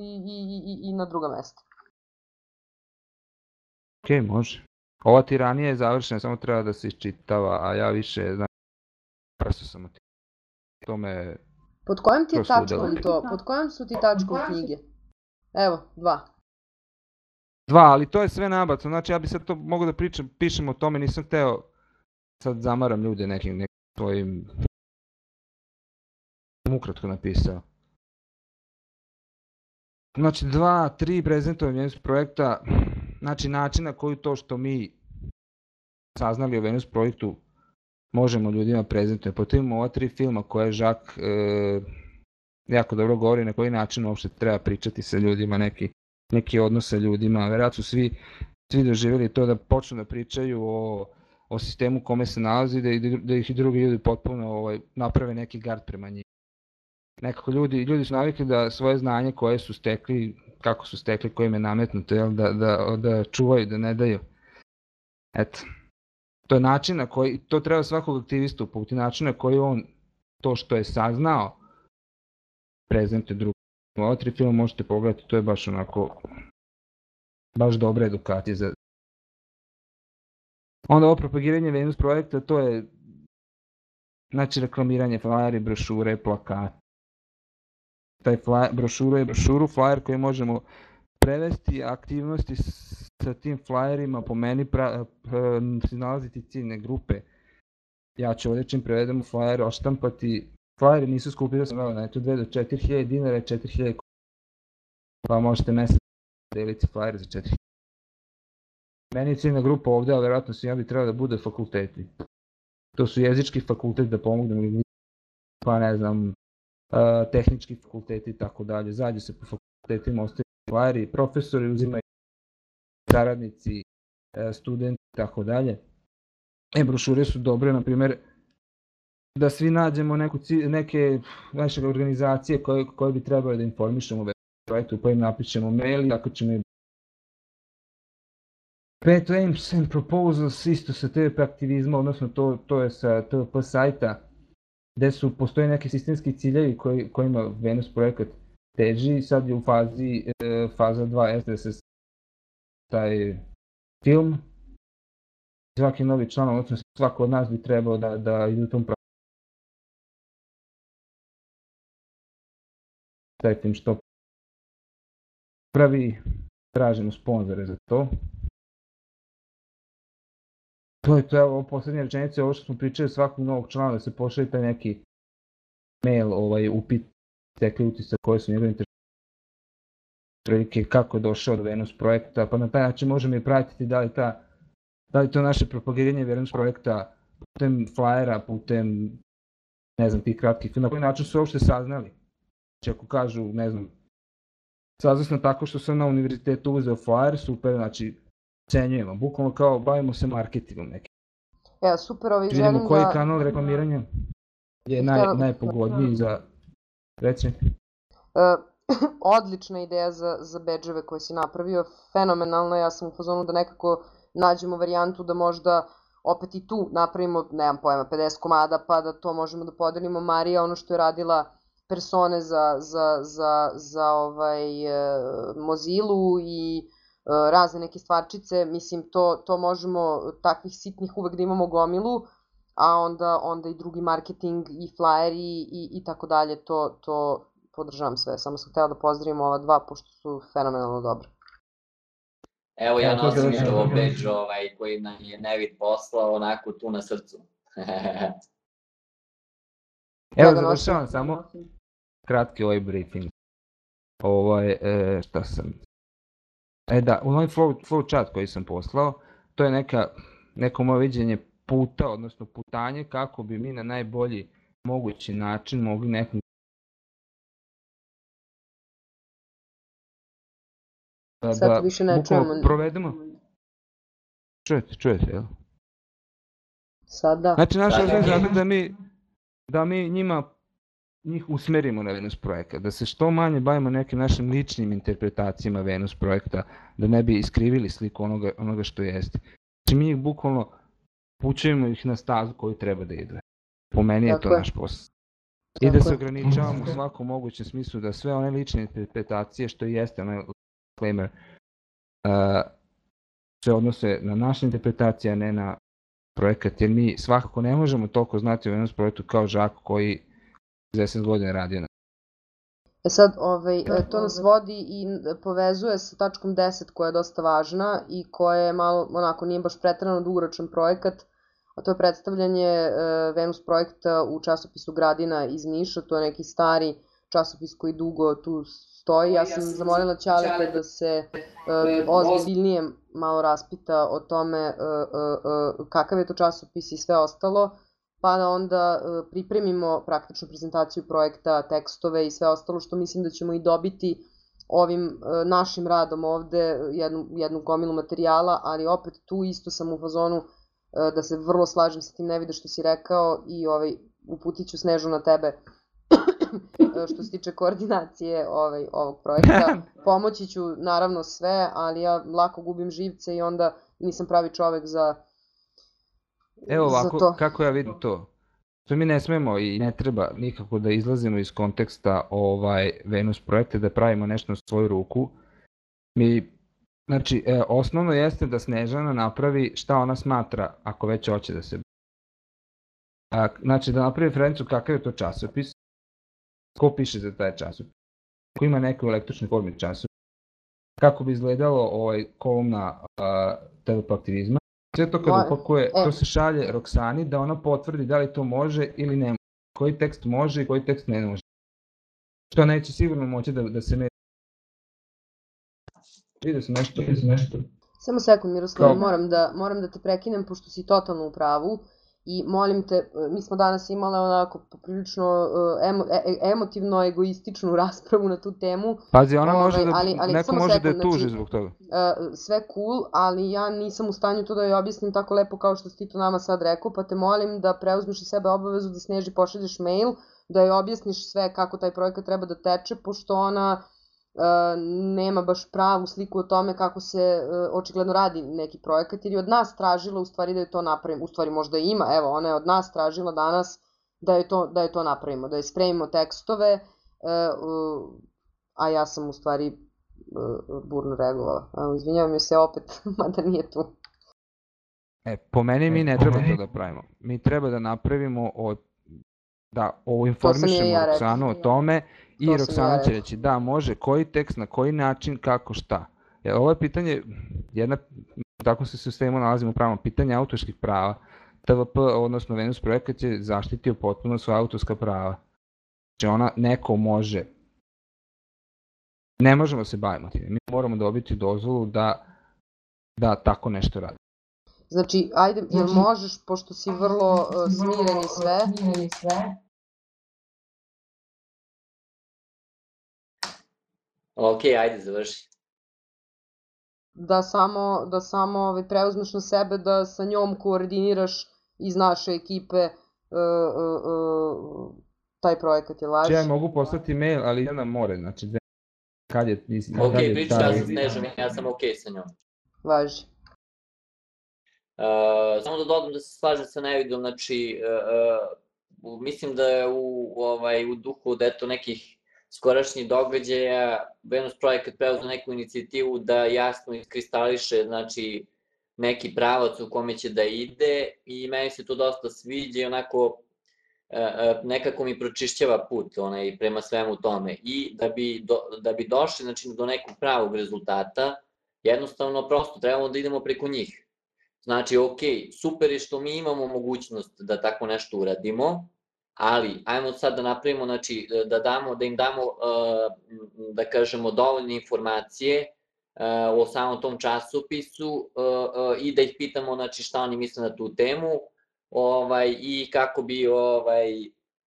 i, i, i, i na druga mesta. Ok, može. Ova tiranija je završena, samo treba da se iščitava, a ja više, znači, prsto sam od to me... Pod kojom ti je tačkom to? Pod kojom su ti tačkom knjige? Evo, dva. Dva, ali to je sve nabacno, znači ja bi sad to mogu da pričam, pišem o tome, nisam hteo sad zamaram ljude nekim, nekim svojim... Ukratko napisao. Znači, dva, tri prezentovanja projekta, znači način na koji to što mi saznali o Venus projektu možemo ljudima prezentujemo. Potom imamo ova tri filma koje Žak e, jako dobro govori na koji način uopšte treba pričati sa ljudima, neki, neki odnos sa ljudima. Verovatno su svi, svi doživjeli to da počnu da pričaju o, o sistemu kome se nalazi, da, da ih i drugi ljudi potpuno ovaj, naprave neki gard prema njima. Nekako ljudi, ljudi su navikli da svoje znanje koje su stekli, kako su stekli, koje im je nametnuto, jel, da, da, da čuvaju, da ne daju. Eto. To je način na koji, to treba svakog aktivistu uputiti, način na koji on to što je saznao prezentuje drugom. Ova tri filma možete pogledati, to je baš onako, baš dobra edukacija za... Onda ovo propagiranje Venus projekta, to je znači reklamiranje flyeri, brošure, plakate. Taj flyer, brošuru je brošuru, flyer koji možemo prevesti aktivnosti sa tim flyerima po meni pra, pra, se nalaziti ciljne grupe. Ja ću ovdje čim prevedemo flyer oštampati. Flyeri nisu skupi da sam na netu 2 do 4000 dinara je 4000 kuna. Pa možete mesec deliti flyer za 4000. Meni je ciljna grupa ovde, ali verovatno svima bi trebalo da bude fakulteti. To su jezički fakultet da lingvistici, pa ne znam, tehnički fakulteti i tako dalje. Zađe se po fakultetima, ostaju flyeri, profesori uzimaju saradnici, e, studenti i tako dalje. E, brošure su dobre, na primjer, da svi nađemo neku, neke naše organizacije koje, koje bi trebali da informišemo o projektu, pa im napišemo mail i tako ćemo Pet aims and proposals isto sa TVP aktivizma, odnosno to, to je sa TVP sajta, gde su, postoje neki sistemski ciljevi koji, kojima Venus projekat teži, sad je u fazi, e, faza 2 jeste da se taj film. Svaki novi član, odnosno svako od nas bi trebao da, da ide u tom pravu. Taj film što Prvi, tražimo sponzore za to. To je to, evo, poslednja rečenica, ovo što smo pričali svakog novog člana, da se pošalje taj neki mail, ovaj, upit, tekli utisak koje su njegove prilike kako je došao do Venus projekta, pa na taj način možemo i pratiti da li, ta, da li to naše propagiranje Venus projekta putem flyera, putem ne znam, tih kratkih, na koji način su uopšte saznali. Znači ako kažu, ne znam, saznali smo tako što sam na univerzitetu uzeo flyer, super, znači cenjujemo, bukvalno kao bavimo se marketingom neki. Ja, super, ovaj, Vidimo želim koji da... kanal reklamiranja je naj, Htela- najpogodniji za, reci, E, odlična ideja za, za bedževe koje si napravio, fenomenalna, ja sam u fazonu da nekako nađemo varijantu da možda opet i tu napravimo, nemam pojma, 50 komada pa da to možemo da podelimo. Marija ono što je radila persone za, za, za, za ovaj, e, Mozilu i e, razne neke stvarčice, mislim to, to možemo takvih sitnih uvek da imamo gomilu, a onda, onda i drugi marketing i flyeri i, i tako dalje, to, to podržavam sve. Samo sam htela da pozdravim ova dva, pošto su fenomenalno dobra. Evo ja nosim isto ovo badge ovaj, koji nam je Nevid poslao, onako tu na srcu. Evo, nosim. završavam samo kratki ovaj briefing. Ovaj, e, šta sam... E da, u ovaj flow, flow chat koji sam poslao, to je neka, neko moje viđenje puta, odnosno putanje, kako bi mi na najbolji mogući način mogli nekom da, Sad da više ne čujemo. provedemo. Čujete, čujete, jel? Sad da. Znači, naš Da, da mi, da mi njima njih usmerimo na Venus projekat, da se što manje bavimo nekim našim ličnim interpretacijama Venus projekta, da ne bi iskrivili sliku onoga, onoga što jeste. Znači, mi ih bukvalno pućujemo ih na stazu koju treba da ide. Po meni je Tako to je. naš posao. I da se ograničavamo u svakom mogućem smislu, da sve one lične interpretacije, što jeste onaj disclaimer, uh, se odnose na naše interpretacije, a ne na projekat, jer mi svakako ne možemo toliko znati o Venus projektu kao Žako koji 10 godina radio na E sad, ovaj, e, to nas vodi i povezuje sa tačkom 10 koja je dosta važna i koja je malo, onako, nije baš pretrano dugoročan projekat, a to je predstavljanje e, Venus projekta u časopisu Gradina iz Niša, to je neki stari časopis koji dugo tu stoji. Ja sam zamolila Ćaleta da se e, ozbiljnije malo raspita o tome e, kakav je to časopis i sve ostalo, pa da onda e, pripremimo praktičnu prezentaciju projekta, tekstove i sve ostalo što mislim da ćemo i dobiti ovim e, našim radom ovde, jednu, jednu gomilu materijala, ali opet tu isto sam u fazonu e, da se vrlo slažem sa tim nevide što si rekao i ovaj, uputit ću Snežu na tebe što se tiče koordinacije ovaj, ovog projekta. Pomoći ću naravno sve, ali ja lako gubim živce i onda nisam pravi čovek za, Evo ovako, to. kako ja vidim to. Što mi ne smemo i ne treba nikako da izlazimo iz konteksta ovaj Venus projekta, da pravimo nešto na svoju ruku. Mi, znači, e, osnovno jeste da Snežana napravi šta ona smatra, ako već hoće da se... A, znači, da napravi referencu kakav je to časopis, ko piše za taj časopis, ko ima neku električnu formi časopis, kako bi izgledalo ovaj kolumna a, teleproaktivizma, sve to kad Moje- upakuje, to se šalje Roksani da ona potvrdi da li to može ili ne može. Koji tekst može i koji tekst ne može. Što neće sigurno moći da, da se ne... Vidio sam nešto, vidio sam nešto. Samo sekund, Miroslav, moram da, moram da te prekinem, pošto si totalno u pravu. I molim te, mi smo danas imale onako poprilično e, emo, e, emotivno egoističnu raspravu na tu temu. Pazi, ona može Ovaj, da, ali- ali neko može da je sekund, tuži znači- zbog toga. E, sve cool, ali ja nisam u stanju to da joj objasnim tako lepo kao što si ti to nama sad rekao, pa te molim da preuzmeš i sebe obavezu da Sneži pošalješ mail, da joj objasniš sve kako taj projekat treba da teče, pošto ona nema baš pravu sliku o tome kako se e, očigledno radi neki projekat, jer je od nas tražila u stvari da je to napravimo, u stvari možda ima, evo, ona je od nas tražila danas da je to, da je to napravimo, da je spremimo tekstove, e, u- a ja sam u stvari e, burno reagovala. Izvinjavam joj se opet, mada nije tu. E, po meni mi ne treba to da pravimo. Mi treba da napravimo od da ovo informišemo ja rekla. Roksanu o tome i To Roksana će reći da, može, koji tekst, na koji način, kako, šta. Jer ovo je pitanje, jedna, tako se se u svemu nalazimo u pravom, pitanje autorskih prava. TVP, odnosno Venus projekat je zaštitio potpuno svoja autorska prava. Znači ona, neko može, ne možemo se bavimo time, mi moramo dobiti dozvolu da, da tako nešto radi. Znači, ajde, jel možeš, pošto si vrlo uh, smiren i sve, Ok, ajde, završi. da samo, da samo ovaj, preuzmeš na sebe da sa njom koordiniraš iz naše ekipe uh, uh, uh, taj projekat je laž. Ja mogu poslati mail, ali idem na more, znači kad je, mislim, Ok, kad je pričam taj- ja sa Snežom, ja sam ok sa njom. Važi. Uh, samo da dodam da se slažem sa Nevidom, znači, uh, uh, mislim da je u, ovaj, u duhu da eto nekih skorašnjih događaja Venus projekat preuzeo neku inicijativu da jasno iskristališe znači, neki pravac u kome će da ide i meni se to dosta sviđa i onako e, e, nekako mi pročišćava put onaj, prema svemu tome i da bi, do, da bi došli znači, do nekog pravog rezultata jednostavno prosto trebamo da idemo preko njih. Znači, ok, super je što mi imamo mogućnost da tako nešto uradimo, ali ajmo sad da napravimo, znači, da, damo, da im damo, uh, da kažemo, dovoljne informacije uh, o samom tom časopisu uh, i da ih pitamo, znači, šta oni misle na tu temu ovaj, i kako bi, ovaj,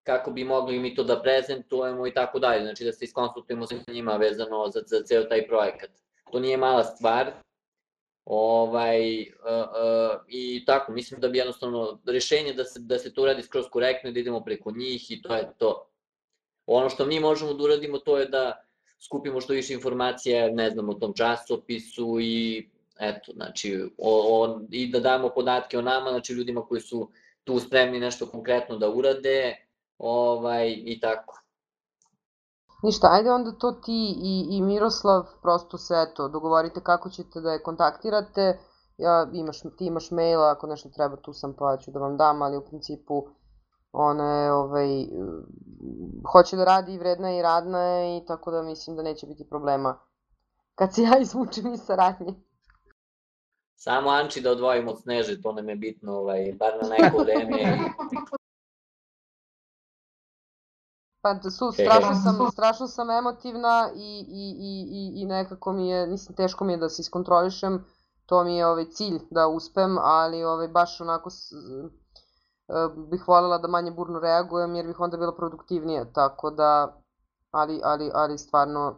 kako bi mogli mi to da prezentujemo i tako dalje, znači da se iskonsultujemo sa njima vezano za, za ceo taj projekat. To nije mala stvar, Ovaj, uh, uh, I tako, mislim da bi jednostavno rešenje da se, da se to uradi skroz korektno i da idemo preko njih i to je to. Ono što mi možemo da uradimo to je da skupimo što više informacija, ne znam, o tom časopisu i eto, znači, o, o, i da damo podatke o nama, znači ljudima koji su tu spremni nešto konkretno da urade, ovaj, i tako. Ništa, ajde onda to ti i, i Miroslav, prosto se eto, dogovorite kako ćete da je kontaktirate, ja, imaš, ti imaš maila, ako nešto treba tu sam pa ću da vam dam, ali u principu ona je, ovaj, hoće da radi i vredna je i radna je i tako da mislim da neće biti problema kad se ja izvučem iz saradnje. Samo Anči da odvojimo od Sneže, to nam je bitno, ovaj, bar na neko vreme. Pa da su, strašno sam, strašno sam emotivna i, i, i, i, i nekako mi je, mislim, teško mi je da se iskontrolišem, to mi je ovaj cilj da uspem, ali ovaj, baš onako s, bih voljela da manje burno reagujem jer bih onda bila produktivnija, tako da, ali, ali, ali stvarno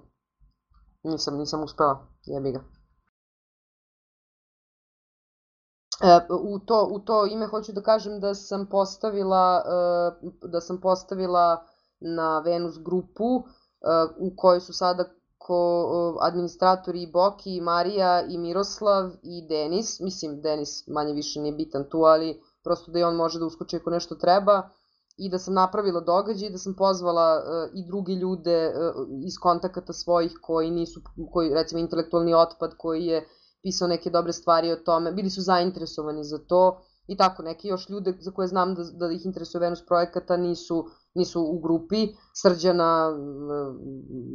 nisam, nisam uspela, jebi ga. E, u, to, u to ime hoću da kažem da sam postavila, da sam postavila na Venus grupu u kojoj su sada ko administratori i Boki, i Marija, i Miroslav, i Denis. Mislim, Denis manje više nije bitan tu, ali prosto da i on može da uskoči ako nešto treba. I da sam napravila događaj i da sam pozvala uh, i druge ljude uh, iz kontakata svojih koji nisu, koji recimo intelektualni otpad koji je pisao neke dobre stvari o tome, bili su zainteresovani za to i tako neki još ljude za koje znam da, da ih interesuje Venus projekata nisu, nisu u grupi, Srđana,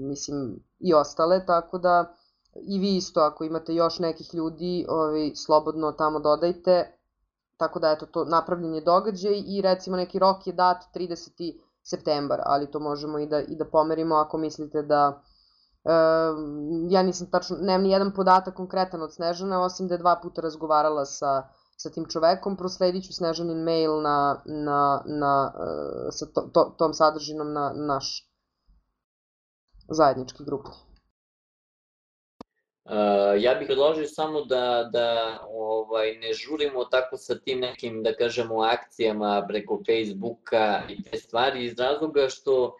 mislim, i ostale, tako da i vi isto, ako imate još nekih ljudi, ovaj, slobodno tamo dodajte, tako da eto, to napravljen je događaj i recimo neki rok je dat 30. septembar, ali to možemo i da, i da pomerimo ako mislite da Uh, ja nisam tačno, nemam ni jedan podatak konkretan od Snežane, osim da je dva puta razgovarala sa, sa tim čovekom, prosledit ću Snežanin mail na, na, na, uh, sa to, to, tom sadržinom na naš zajednički grup. Uh, ja bih predložio samo da, da ovaj, ne žurimo tako sa tim nekim, da kažemo, akcijama preko Facebooka i te stvari iz razloga što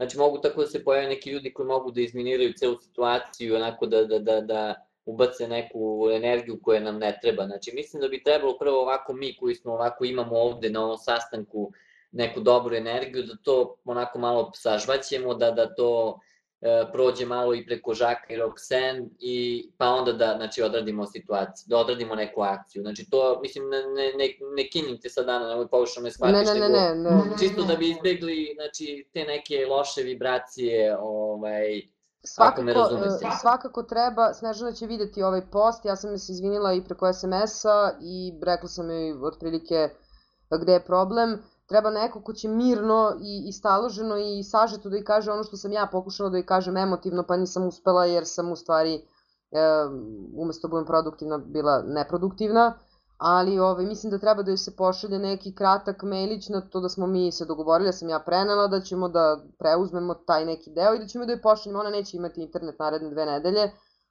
Znači, mogu tako da se pojave neki ljudi koji mogu da izminiraju celu situaciju, onako da, da, da, da ubace neku energiju koja nam ne treba. Znači, mislim da bi trebalo prvo ovako mi koji smo ovako imamo ovde na ovom sastanku neku dobru energiju, da to onako malo sažvaćemo, da, da to e, prođe malo i preko Žaka i Roxanne i pa onda da znači odradimo situaciju, da odradimo neku akciju. Znači to mislim ne ne ne, ne kinim te sad dana, nemoj pogrešno me Ne, shvatiš, ne, ne, nego ne, ne. čisto da bi izbegli znači te neke loše vibracije, ovaj Svakako, e, svakako treba, Snežana će videti ovaj post, ja sam se izvinila i preko SMS-a i rekla sam joj otprilike gde je problem. Treba neko ko će mirno i, i staloženo i sažeto da i kaže ono što sam ja pokušala da i kažem emotivno, pa nisam uspela jer sam u stvari, e, umesto da budem produktivna, bila neproduktivna. Ali ovaj, mislim da treba da joj se pošalje neki kratak mailić na to da smo mi se dogovorili, da sam ja prenela, da ćemo da preuzmemo taj neki deo i da ćemo da joj pošaljemo. Ona neće imati internet naredne dve nedelje,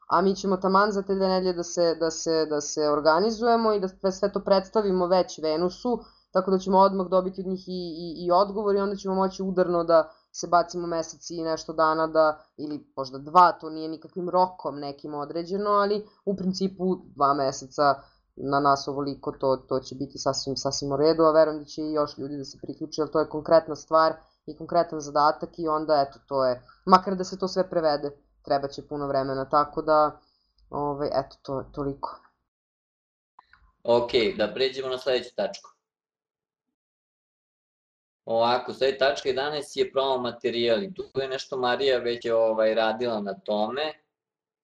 a mi ćemo taman za te dve nedelje da se, da se, da se organizujemo i da sve, to predstavimo već Venusu, tako da ćemo odmah dobiti od njih i, i, i odgovor i onda ćemo moći udarno da se bacimo meseci i nešto dana da, ili možda dva, to nije nikakvim rokom nekim određeno, ali u principu dva meseca na nas ovoliko, to, to će biti sasvim, sasvim u redu, a verujem da će i još ljudi da se priključe, jer to je konkretna stvar i konkretan zadatak i onda, eto, to je, makar da se to sve prevede, treba će puno vremena, tako da, ovaj, eto, to je toliko. Ok, da pređemo na sledeću tačku. Ovako, sledeća tačka 11 je promo materijal i tu je nešto Marija već ovaj, radila na tome.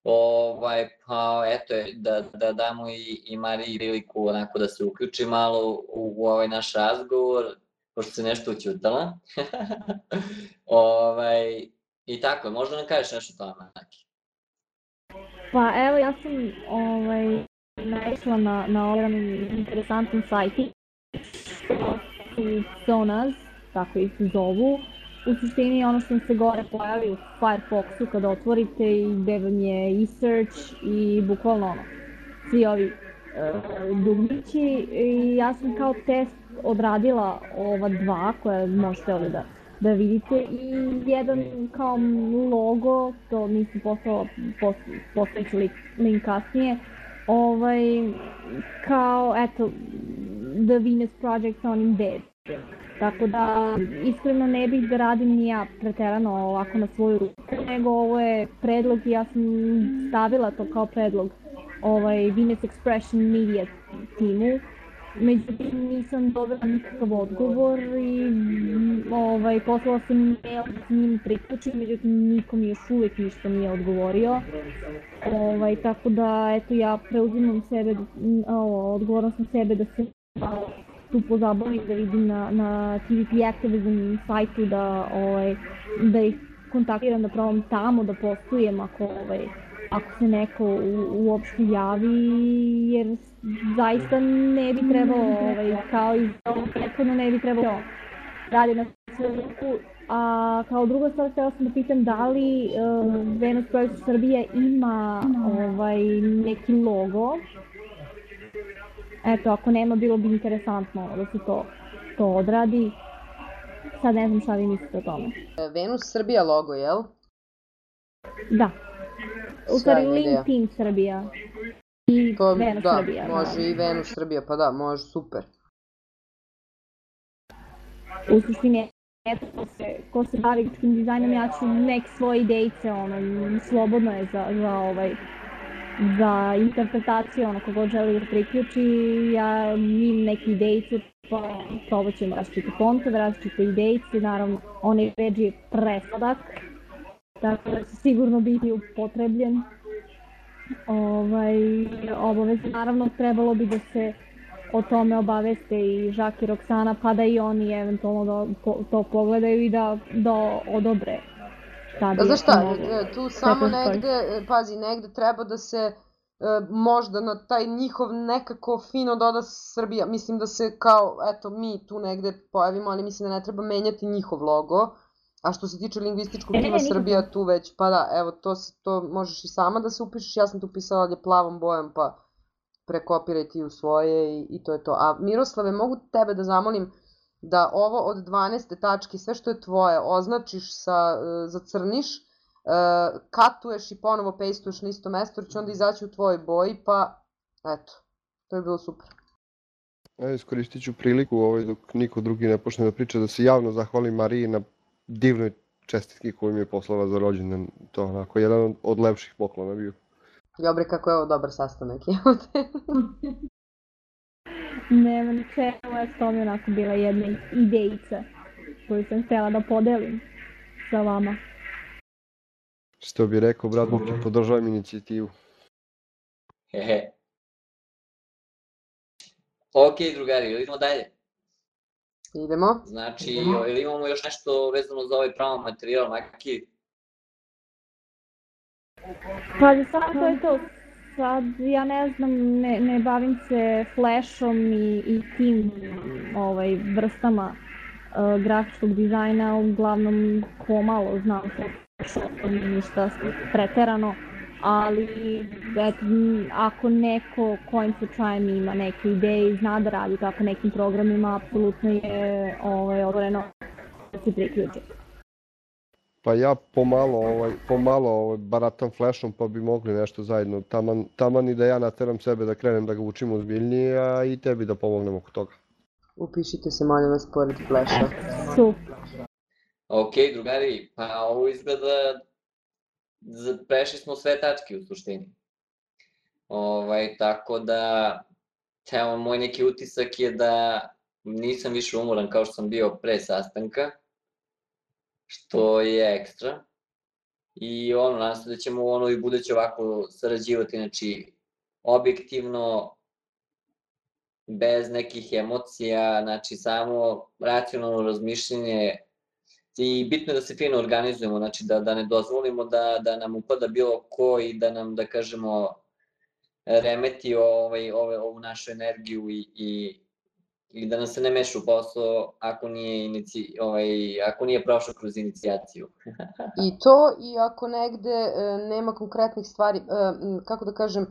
Ovaj, pa eto, da, da damo i, i Mariji priliku onako da se uključi malo u, u ovaj naš razgovor, pošto se nešto učutala. ovaj, I tako, možda nam kažeš nešto o tome, Maki? Pa evo, ja sam ovaj, naišla na, na ovaj jedan interesantan sajt Sonas, tako ih zovu. U suštini ono što se gore pojavi u Firefoxu kad otvorite i gde vam je i search i bukvalno ono, svi ovi uh, dugmići i ja sam kao test odradila ova dva koje možete ovdje da, da vidite i jedan kao logo, to nisam poslala, post, postavit ću link, link kasnije, ovaj, kao, eto, The Venus Project sa onim dead. Tako da, iskreno ne bih da radim ni ja preterano ovako na svoju ruku, nego ovo je predlog i ja sam stavila to kao predlog ovaj, Venus Expression Media timu. Međutim, nisam dobila nikakav odgovor i ovaj, poslala sam mail da s njim priključim, međutim niko mi još uvijek ništa nije odgovorio. Ovaj, tako da, eto, ja preuzimam sebe, ovo, odgovornost na sebe da se tu pozabavim, da vidim na, na TVP Activism sajtu da, ovaj, da ih kontaktiram, da probam tamo da postujem ako, ovaj, ako se neko u, uopšte javi, jer zaista ne bi trebalo, ovaj, kao i za ovo prethodno, ne bi trebalo radi na svetu. A kao druga stvar, htela sam da pitam da li uh, Venus Project Srbije ima ovaj, neki logo, Eto, ako nema, bilo bi interesantno da se to, to odradi. Sad ne znam šta vi mislite o tome. Venus Srbija logo, jel? Da. U stvari. Link Team Srbija. I To, Venus da, Srbija. može naravno. i Venus Srbija, pa da, može, super. U suštini, eto, ko se, ko se bavi grafičkim dizajnom, ja ću neke svoje idejice, ono, slobodno je za, za ovaj, za interpretaciju, ono, kogod želi da priključi, ja imam neke idejice, pa probat ćemo različite fontove, različite idejice, naravno, onaj ređi je presladak, tako da će sigurno biti upotrebljen. Ovaj, obavezno, naravno, trebalo bi da se o tome obaveste i Žak i Roksana, pa da i oni eventualno da po- to pogledaju i da, da odobre Da, znaš šta, mogu. e, tu samo negde, e, pazi, negde treba da se e, možda na taj njihov nekako fino doda Srbija. Mislim da se kao, eto, mi tu negde pojavimo, ali mislim da ne treba menjati njihov logo. A što se tiče lingvističkog tima. Srbija tu već, pa da, evo, to, se- to možeš i sama da se upišeš. Ja sam tu pisala ovdje plavom bojom, pa prekopiraj ti u svoje i, i to je to. A Miroslave, mogu tebe da zamolim da ovo od 12. tačke, sve što je tvoje, označiš sa, e, zacrniš, e, katuješ i ponovo pastuješ na isto mesto, jer će onda izaći u tvojoj boji, pa eto, to je bilo super. Evo iskoristit ću priliku ovaj, dok niko drugi ne počne da priča, da se javno zahvalim Mariji na divnoj čestitki koju mi je poslala za rođendan. To je onako jedan od lepših poklona bio. Dobre, kako je ovo dobar sastanak, evo te. Nema na čemu, je to mi onako bila jedna idejica koju sam htjela da podelim sa vama. Što bi rekao, brat Buki, podržavam inicijativu. Hehe. Ok, drugari, idemo dalje. Idemo. Znači, ili imamo još nešto vezano za ovaj pravo materijal, Maki? Pa za sad to je to. Sad, ja ne znam, ne, ne bavim se flashom i, i tim ovaj, vrstama uh, grafičkog dizajna, uglavnom pomalo znam i ništa preterano, ali et, ako neko kojim slučajem ima neke ideje i zna da radi tako nekim programima, apsolutno je ovaj, otvoreno da se priključi. Pa ja pomalo, ovaj, pomalo ovaj, baratam flashom pa bi mogli nešto zajedno. Taman, taman i da ja nateram sebe da krenem da ga učim ozbiljnije, a i tebi da pomognem oko toga. Upišite se, molim vas, pored flasha. Super. Ok, drugari, pa ovo izgleda... Prešli smo sve tačke u suštini. Ovaj, tako da, evo, moj neki utisak je da nisam više umoran kao što sam bio pre sastanka, što je ekstra. I ono, nadam da ćemo ono i buduće ovako sarađivati, znači, objektivno, bez nekih emocija, znači samo racionalno razmišljanje i bitno je da se fino organizujemo, znači da, da ne dozvolimo da, da nam upada bilo ko i da nam, da kažemo, remeti ovaj, ove, ovu našu energiju i, i, i da nam se ne meša u posao ako nije, inici, ovaj, ako nije prošao kroz inicijaciju. I to, i ako negde e, nema konkretnih stvari, e, kako da kažem, e,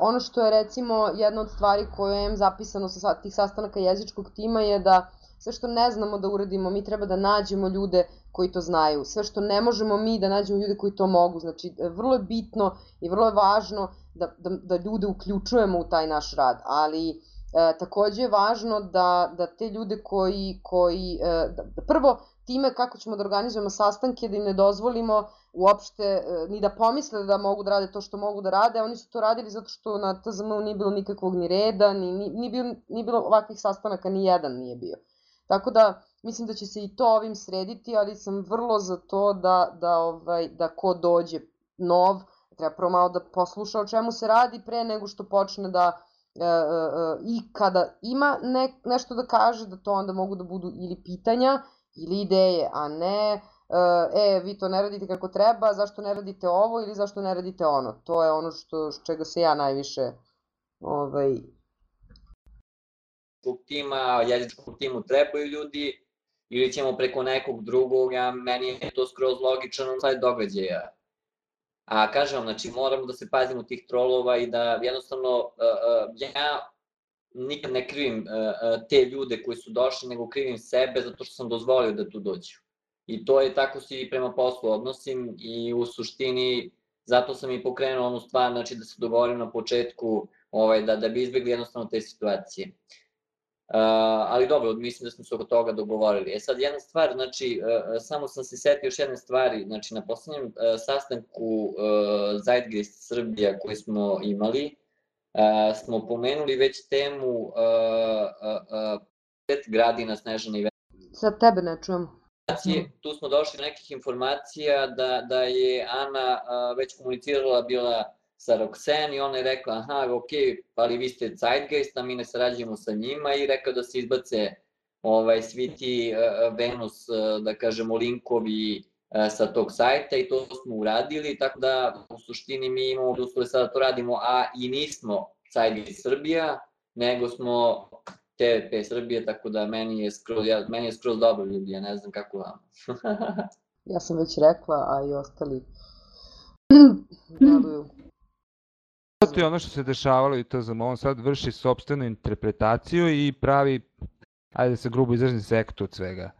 ono što je recimo jedna od stvari koje je zapisano sa sa- tih sastanaka jezičkog tima je da sve što ne znamo da uradimo, mi treba da nađemo ljude koji to znaju. Sve što ne možemo mi, da nađemo ljude koji to mogu. Znači, e, vrlo je bitno i vrlo je važno da, da, da ljude uključujemo u taj naš rad, ali e, takođe je važno da, da te ljude koji, koji e, da, da prvo time kako ćemo da organizujemo sastanke, da im ne dozvolimo uopšte e, ni da pomisle da mogu da rade to što mogu da rade, oni su to radili zato što na TZM nije bilo nikakvog ni reda, ni, ni, ni, bio, ni bilo ovakvih sastanaka, ni jedan nije bio. Tako da, mislim da će se i to ovim srediti, ali sam vrlo za to da, da, ovaj, da ko dođe nov, treba prvo malo da posluša o čemu se radi pre nego što počne da i kada ima ne, nešto da kaže, da to onda mogu da budu ili pitanja ili ideje, a ne e, e, vi to ne radite kako treba, zašto ne radite ovo ili zašto ne radite ono. To je ono što, čega se ja najviše ovaj, tima, jezičkog timu trebaju ljudi, ili ćemo preko nekog drugog, ja, meni je to skroz logičan sad događaja. A kažem vam, znači moramo da se pazimo tih trolova i da jednostavno uh, uh, ja nikad ne krivim uh, te ljude koji su došli, nego krivim sebe zato što sam dozvolio da tu dođu. I to je tako se i prema poslu odnosim i u suštini zato sam i pokrenuo onu stvar, znači da se dogovorim na početku ovaj, da, da bi izbjegli jednostavno te situacije. Uh, ali dobro, mislim da smo se oko toga dogovorili. E sad jedna stvar, znači, uh, samo sam se setio još jedne stvari, znači na poslednjem uh, sastanku uh, Zeitgeist Srbija koji smo imali, uh, smo pomenuli već temu uh, uh, uh, Gradina, Snežana i sad tebe ne čujem. informacije, tu smo došli do nekih informacija da, da je Ana a, već komunicirala bila sa Roxanne i ona je rekla, aha, ok, ali vi ste Zeitgeist, a mi ne sarađujemo sa njima i rekao da se izbace ovaj, svi ti uh, Venus, uh, da kažemo, linkovi uh, sa tog sajta i to smo uradili, tako da u suštini mi imamo uslove sada da to radimo, a i nismo Zeitgeist Srbija, nego smo TVP Srbije, tako da meni je skroz, ja, meni je skroz dobro ljudi, ja ne znam kako vam. Ja sam već rekla, a i ostali deluju. Je ono što se dešavalo i to za on sad vrši sobstvenu interpretaciju i pravi, ajde da se grubo izrazim, sektu od svega.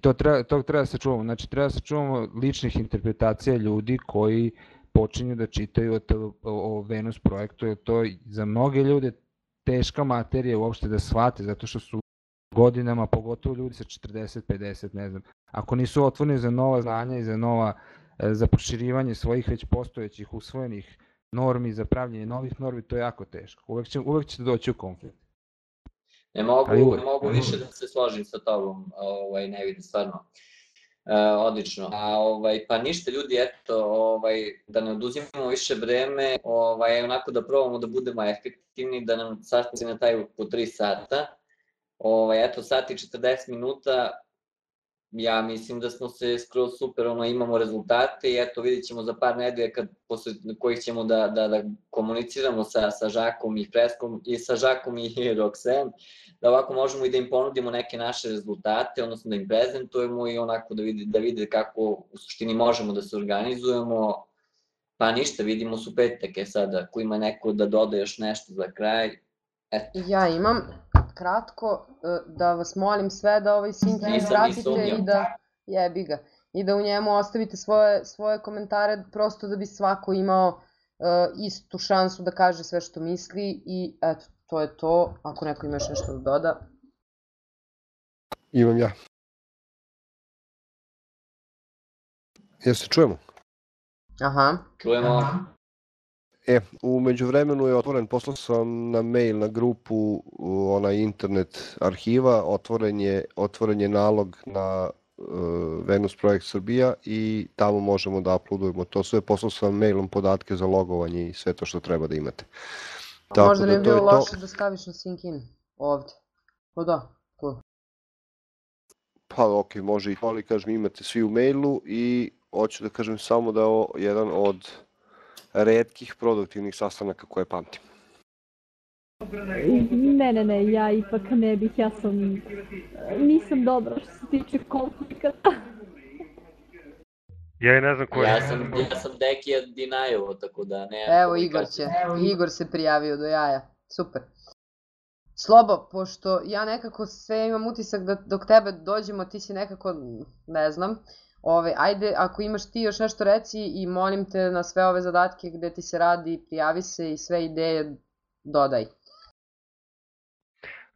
To treba, to treba da se čuvamo, znači treba da se čuvamo ličnih interpretacija ljudi koji počinju da čitaju o, to, o, o Venus projektu, jer to za mnoge ljude teška materija uopšte da shvate, zato što su godinama, pogotovo ljudi sa 40, 50, ne znam. Ako nisu otvoreni za nova znanja i za nova, e, za proširivanje svojih već postojećih usvojenih normi, za pravljenje novih normi, to je jako teško. Uvek, će, uvek ćete doći u konflikt. Ne mogu, uvek. mogu više da se složim sa tobom, ovaj, ne vidim stvarno. E, odlično. A ovaj pa ništa ljudi, eto, ovaj da ne oduzimamo više vreme, ovaj onako da probamo da budemo efektivni, da nam sastanci na taj po 3 sata. Ovaj eto sat i 40 minuta ja mislim da smo se skroz super, ono, imamo rezultate i eto vidit ćemo za par nedelja kad, posle kojih ćemo da, da, da komuniciramo sa, sa Žakom i Freskom i sa Žakom i Roxanne, da ovako možemo i da im ponudimo neke naše rezultate, odnosno da im prezentujemo i onako da vide, da vide kako u suštini možemo da se organizujemo. Pa ništa, vidimo su petake sada, ako ima neko da doda još nešto za kraj, eto. Ja imam kratko e, da vas molim sve da ovaj pratite sumnjao. i da jebi ga i da u njemu ostavite svoje svoje komentare prosto da bi svako imao uh, istu šansu da kaže sve što misli i eto to je to ako neko ima još nešto da doda Imam ja. Jel se čujemo? aha Čujemo. E, u međuvremenu je otvoren, poslao sam na mail na grupu u onaj internet arhiva, otvoren je, otvoren je nalog na uh, Venus Projekt Srbija i tamo možemo da uploadujemo to sve. Poslao sam mailom podatke za logovanje i sve to što treba da imate. Tako možda ne bi bilo to. loše da staviš na sync in ovde o da cool. Pa ok, može i to, ali kažem imate svi u mailu i hoću da kažem samo da je ovo jedan od redkih produktivnih sastanaka koje pamtim. Ne, ne, ne, ja ipak ne bih, ja sam, nisam dobra što se tiče konflikata. Ja i ne znam ko je. Ja sam, ja sam Deki od Dinajovo, tako da ne... Evo Igor će, Igor se prijavio do jaja, super. Slobo, pošto ja nekako sve imam utisak da dok tebe dođemo ti si nekako, ne znam, ove, ajde ako imaš ti još nešto reci i molim te na sve ove zadatke gde ti se radi, prijavi se i sve ideje dodaj.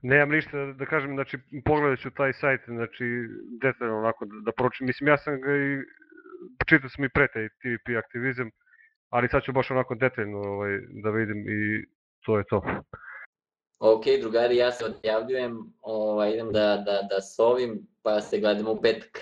Nemam ništa da kažem, znači pogledat ću taj sajt, znači detaljno onako da, da pročim. Mislim, ja sam ga i, čitao sam i pre taj TVP aktivizam, ali sad ću baš onako detaljno ovaj, da vidim i to je to. Ok, drugari, ja se odjavljujem, ovaj, idem da, da, da sovim, pa se gledamo u petak.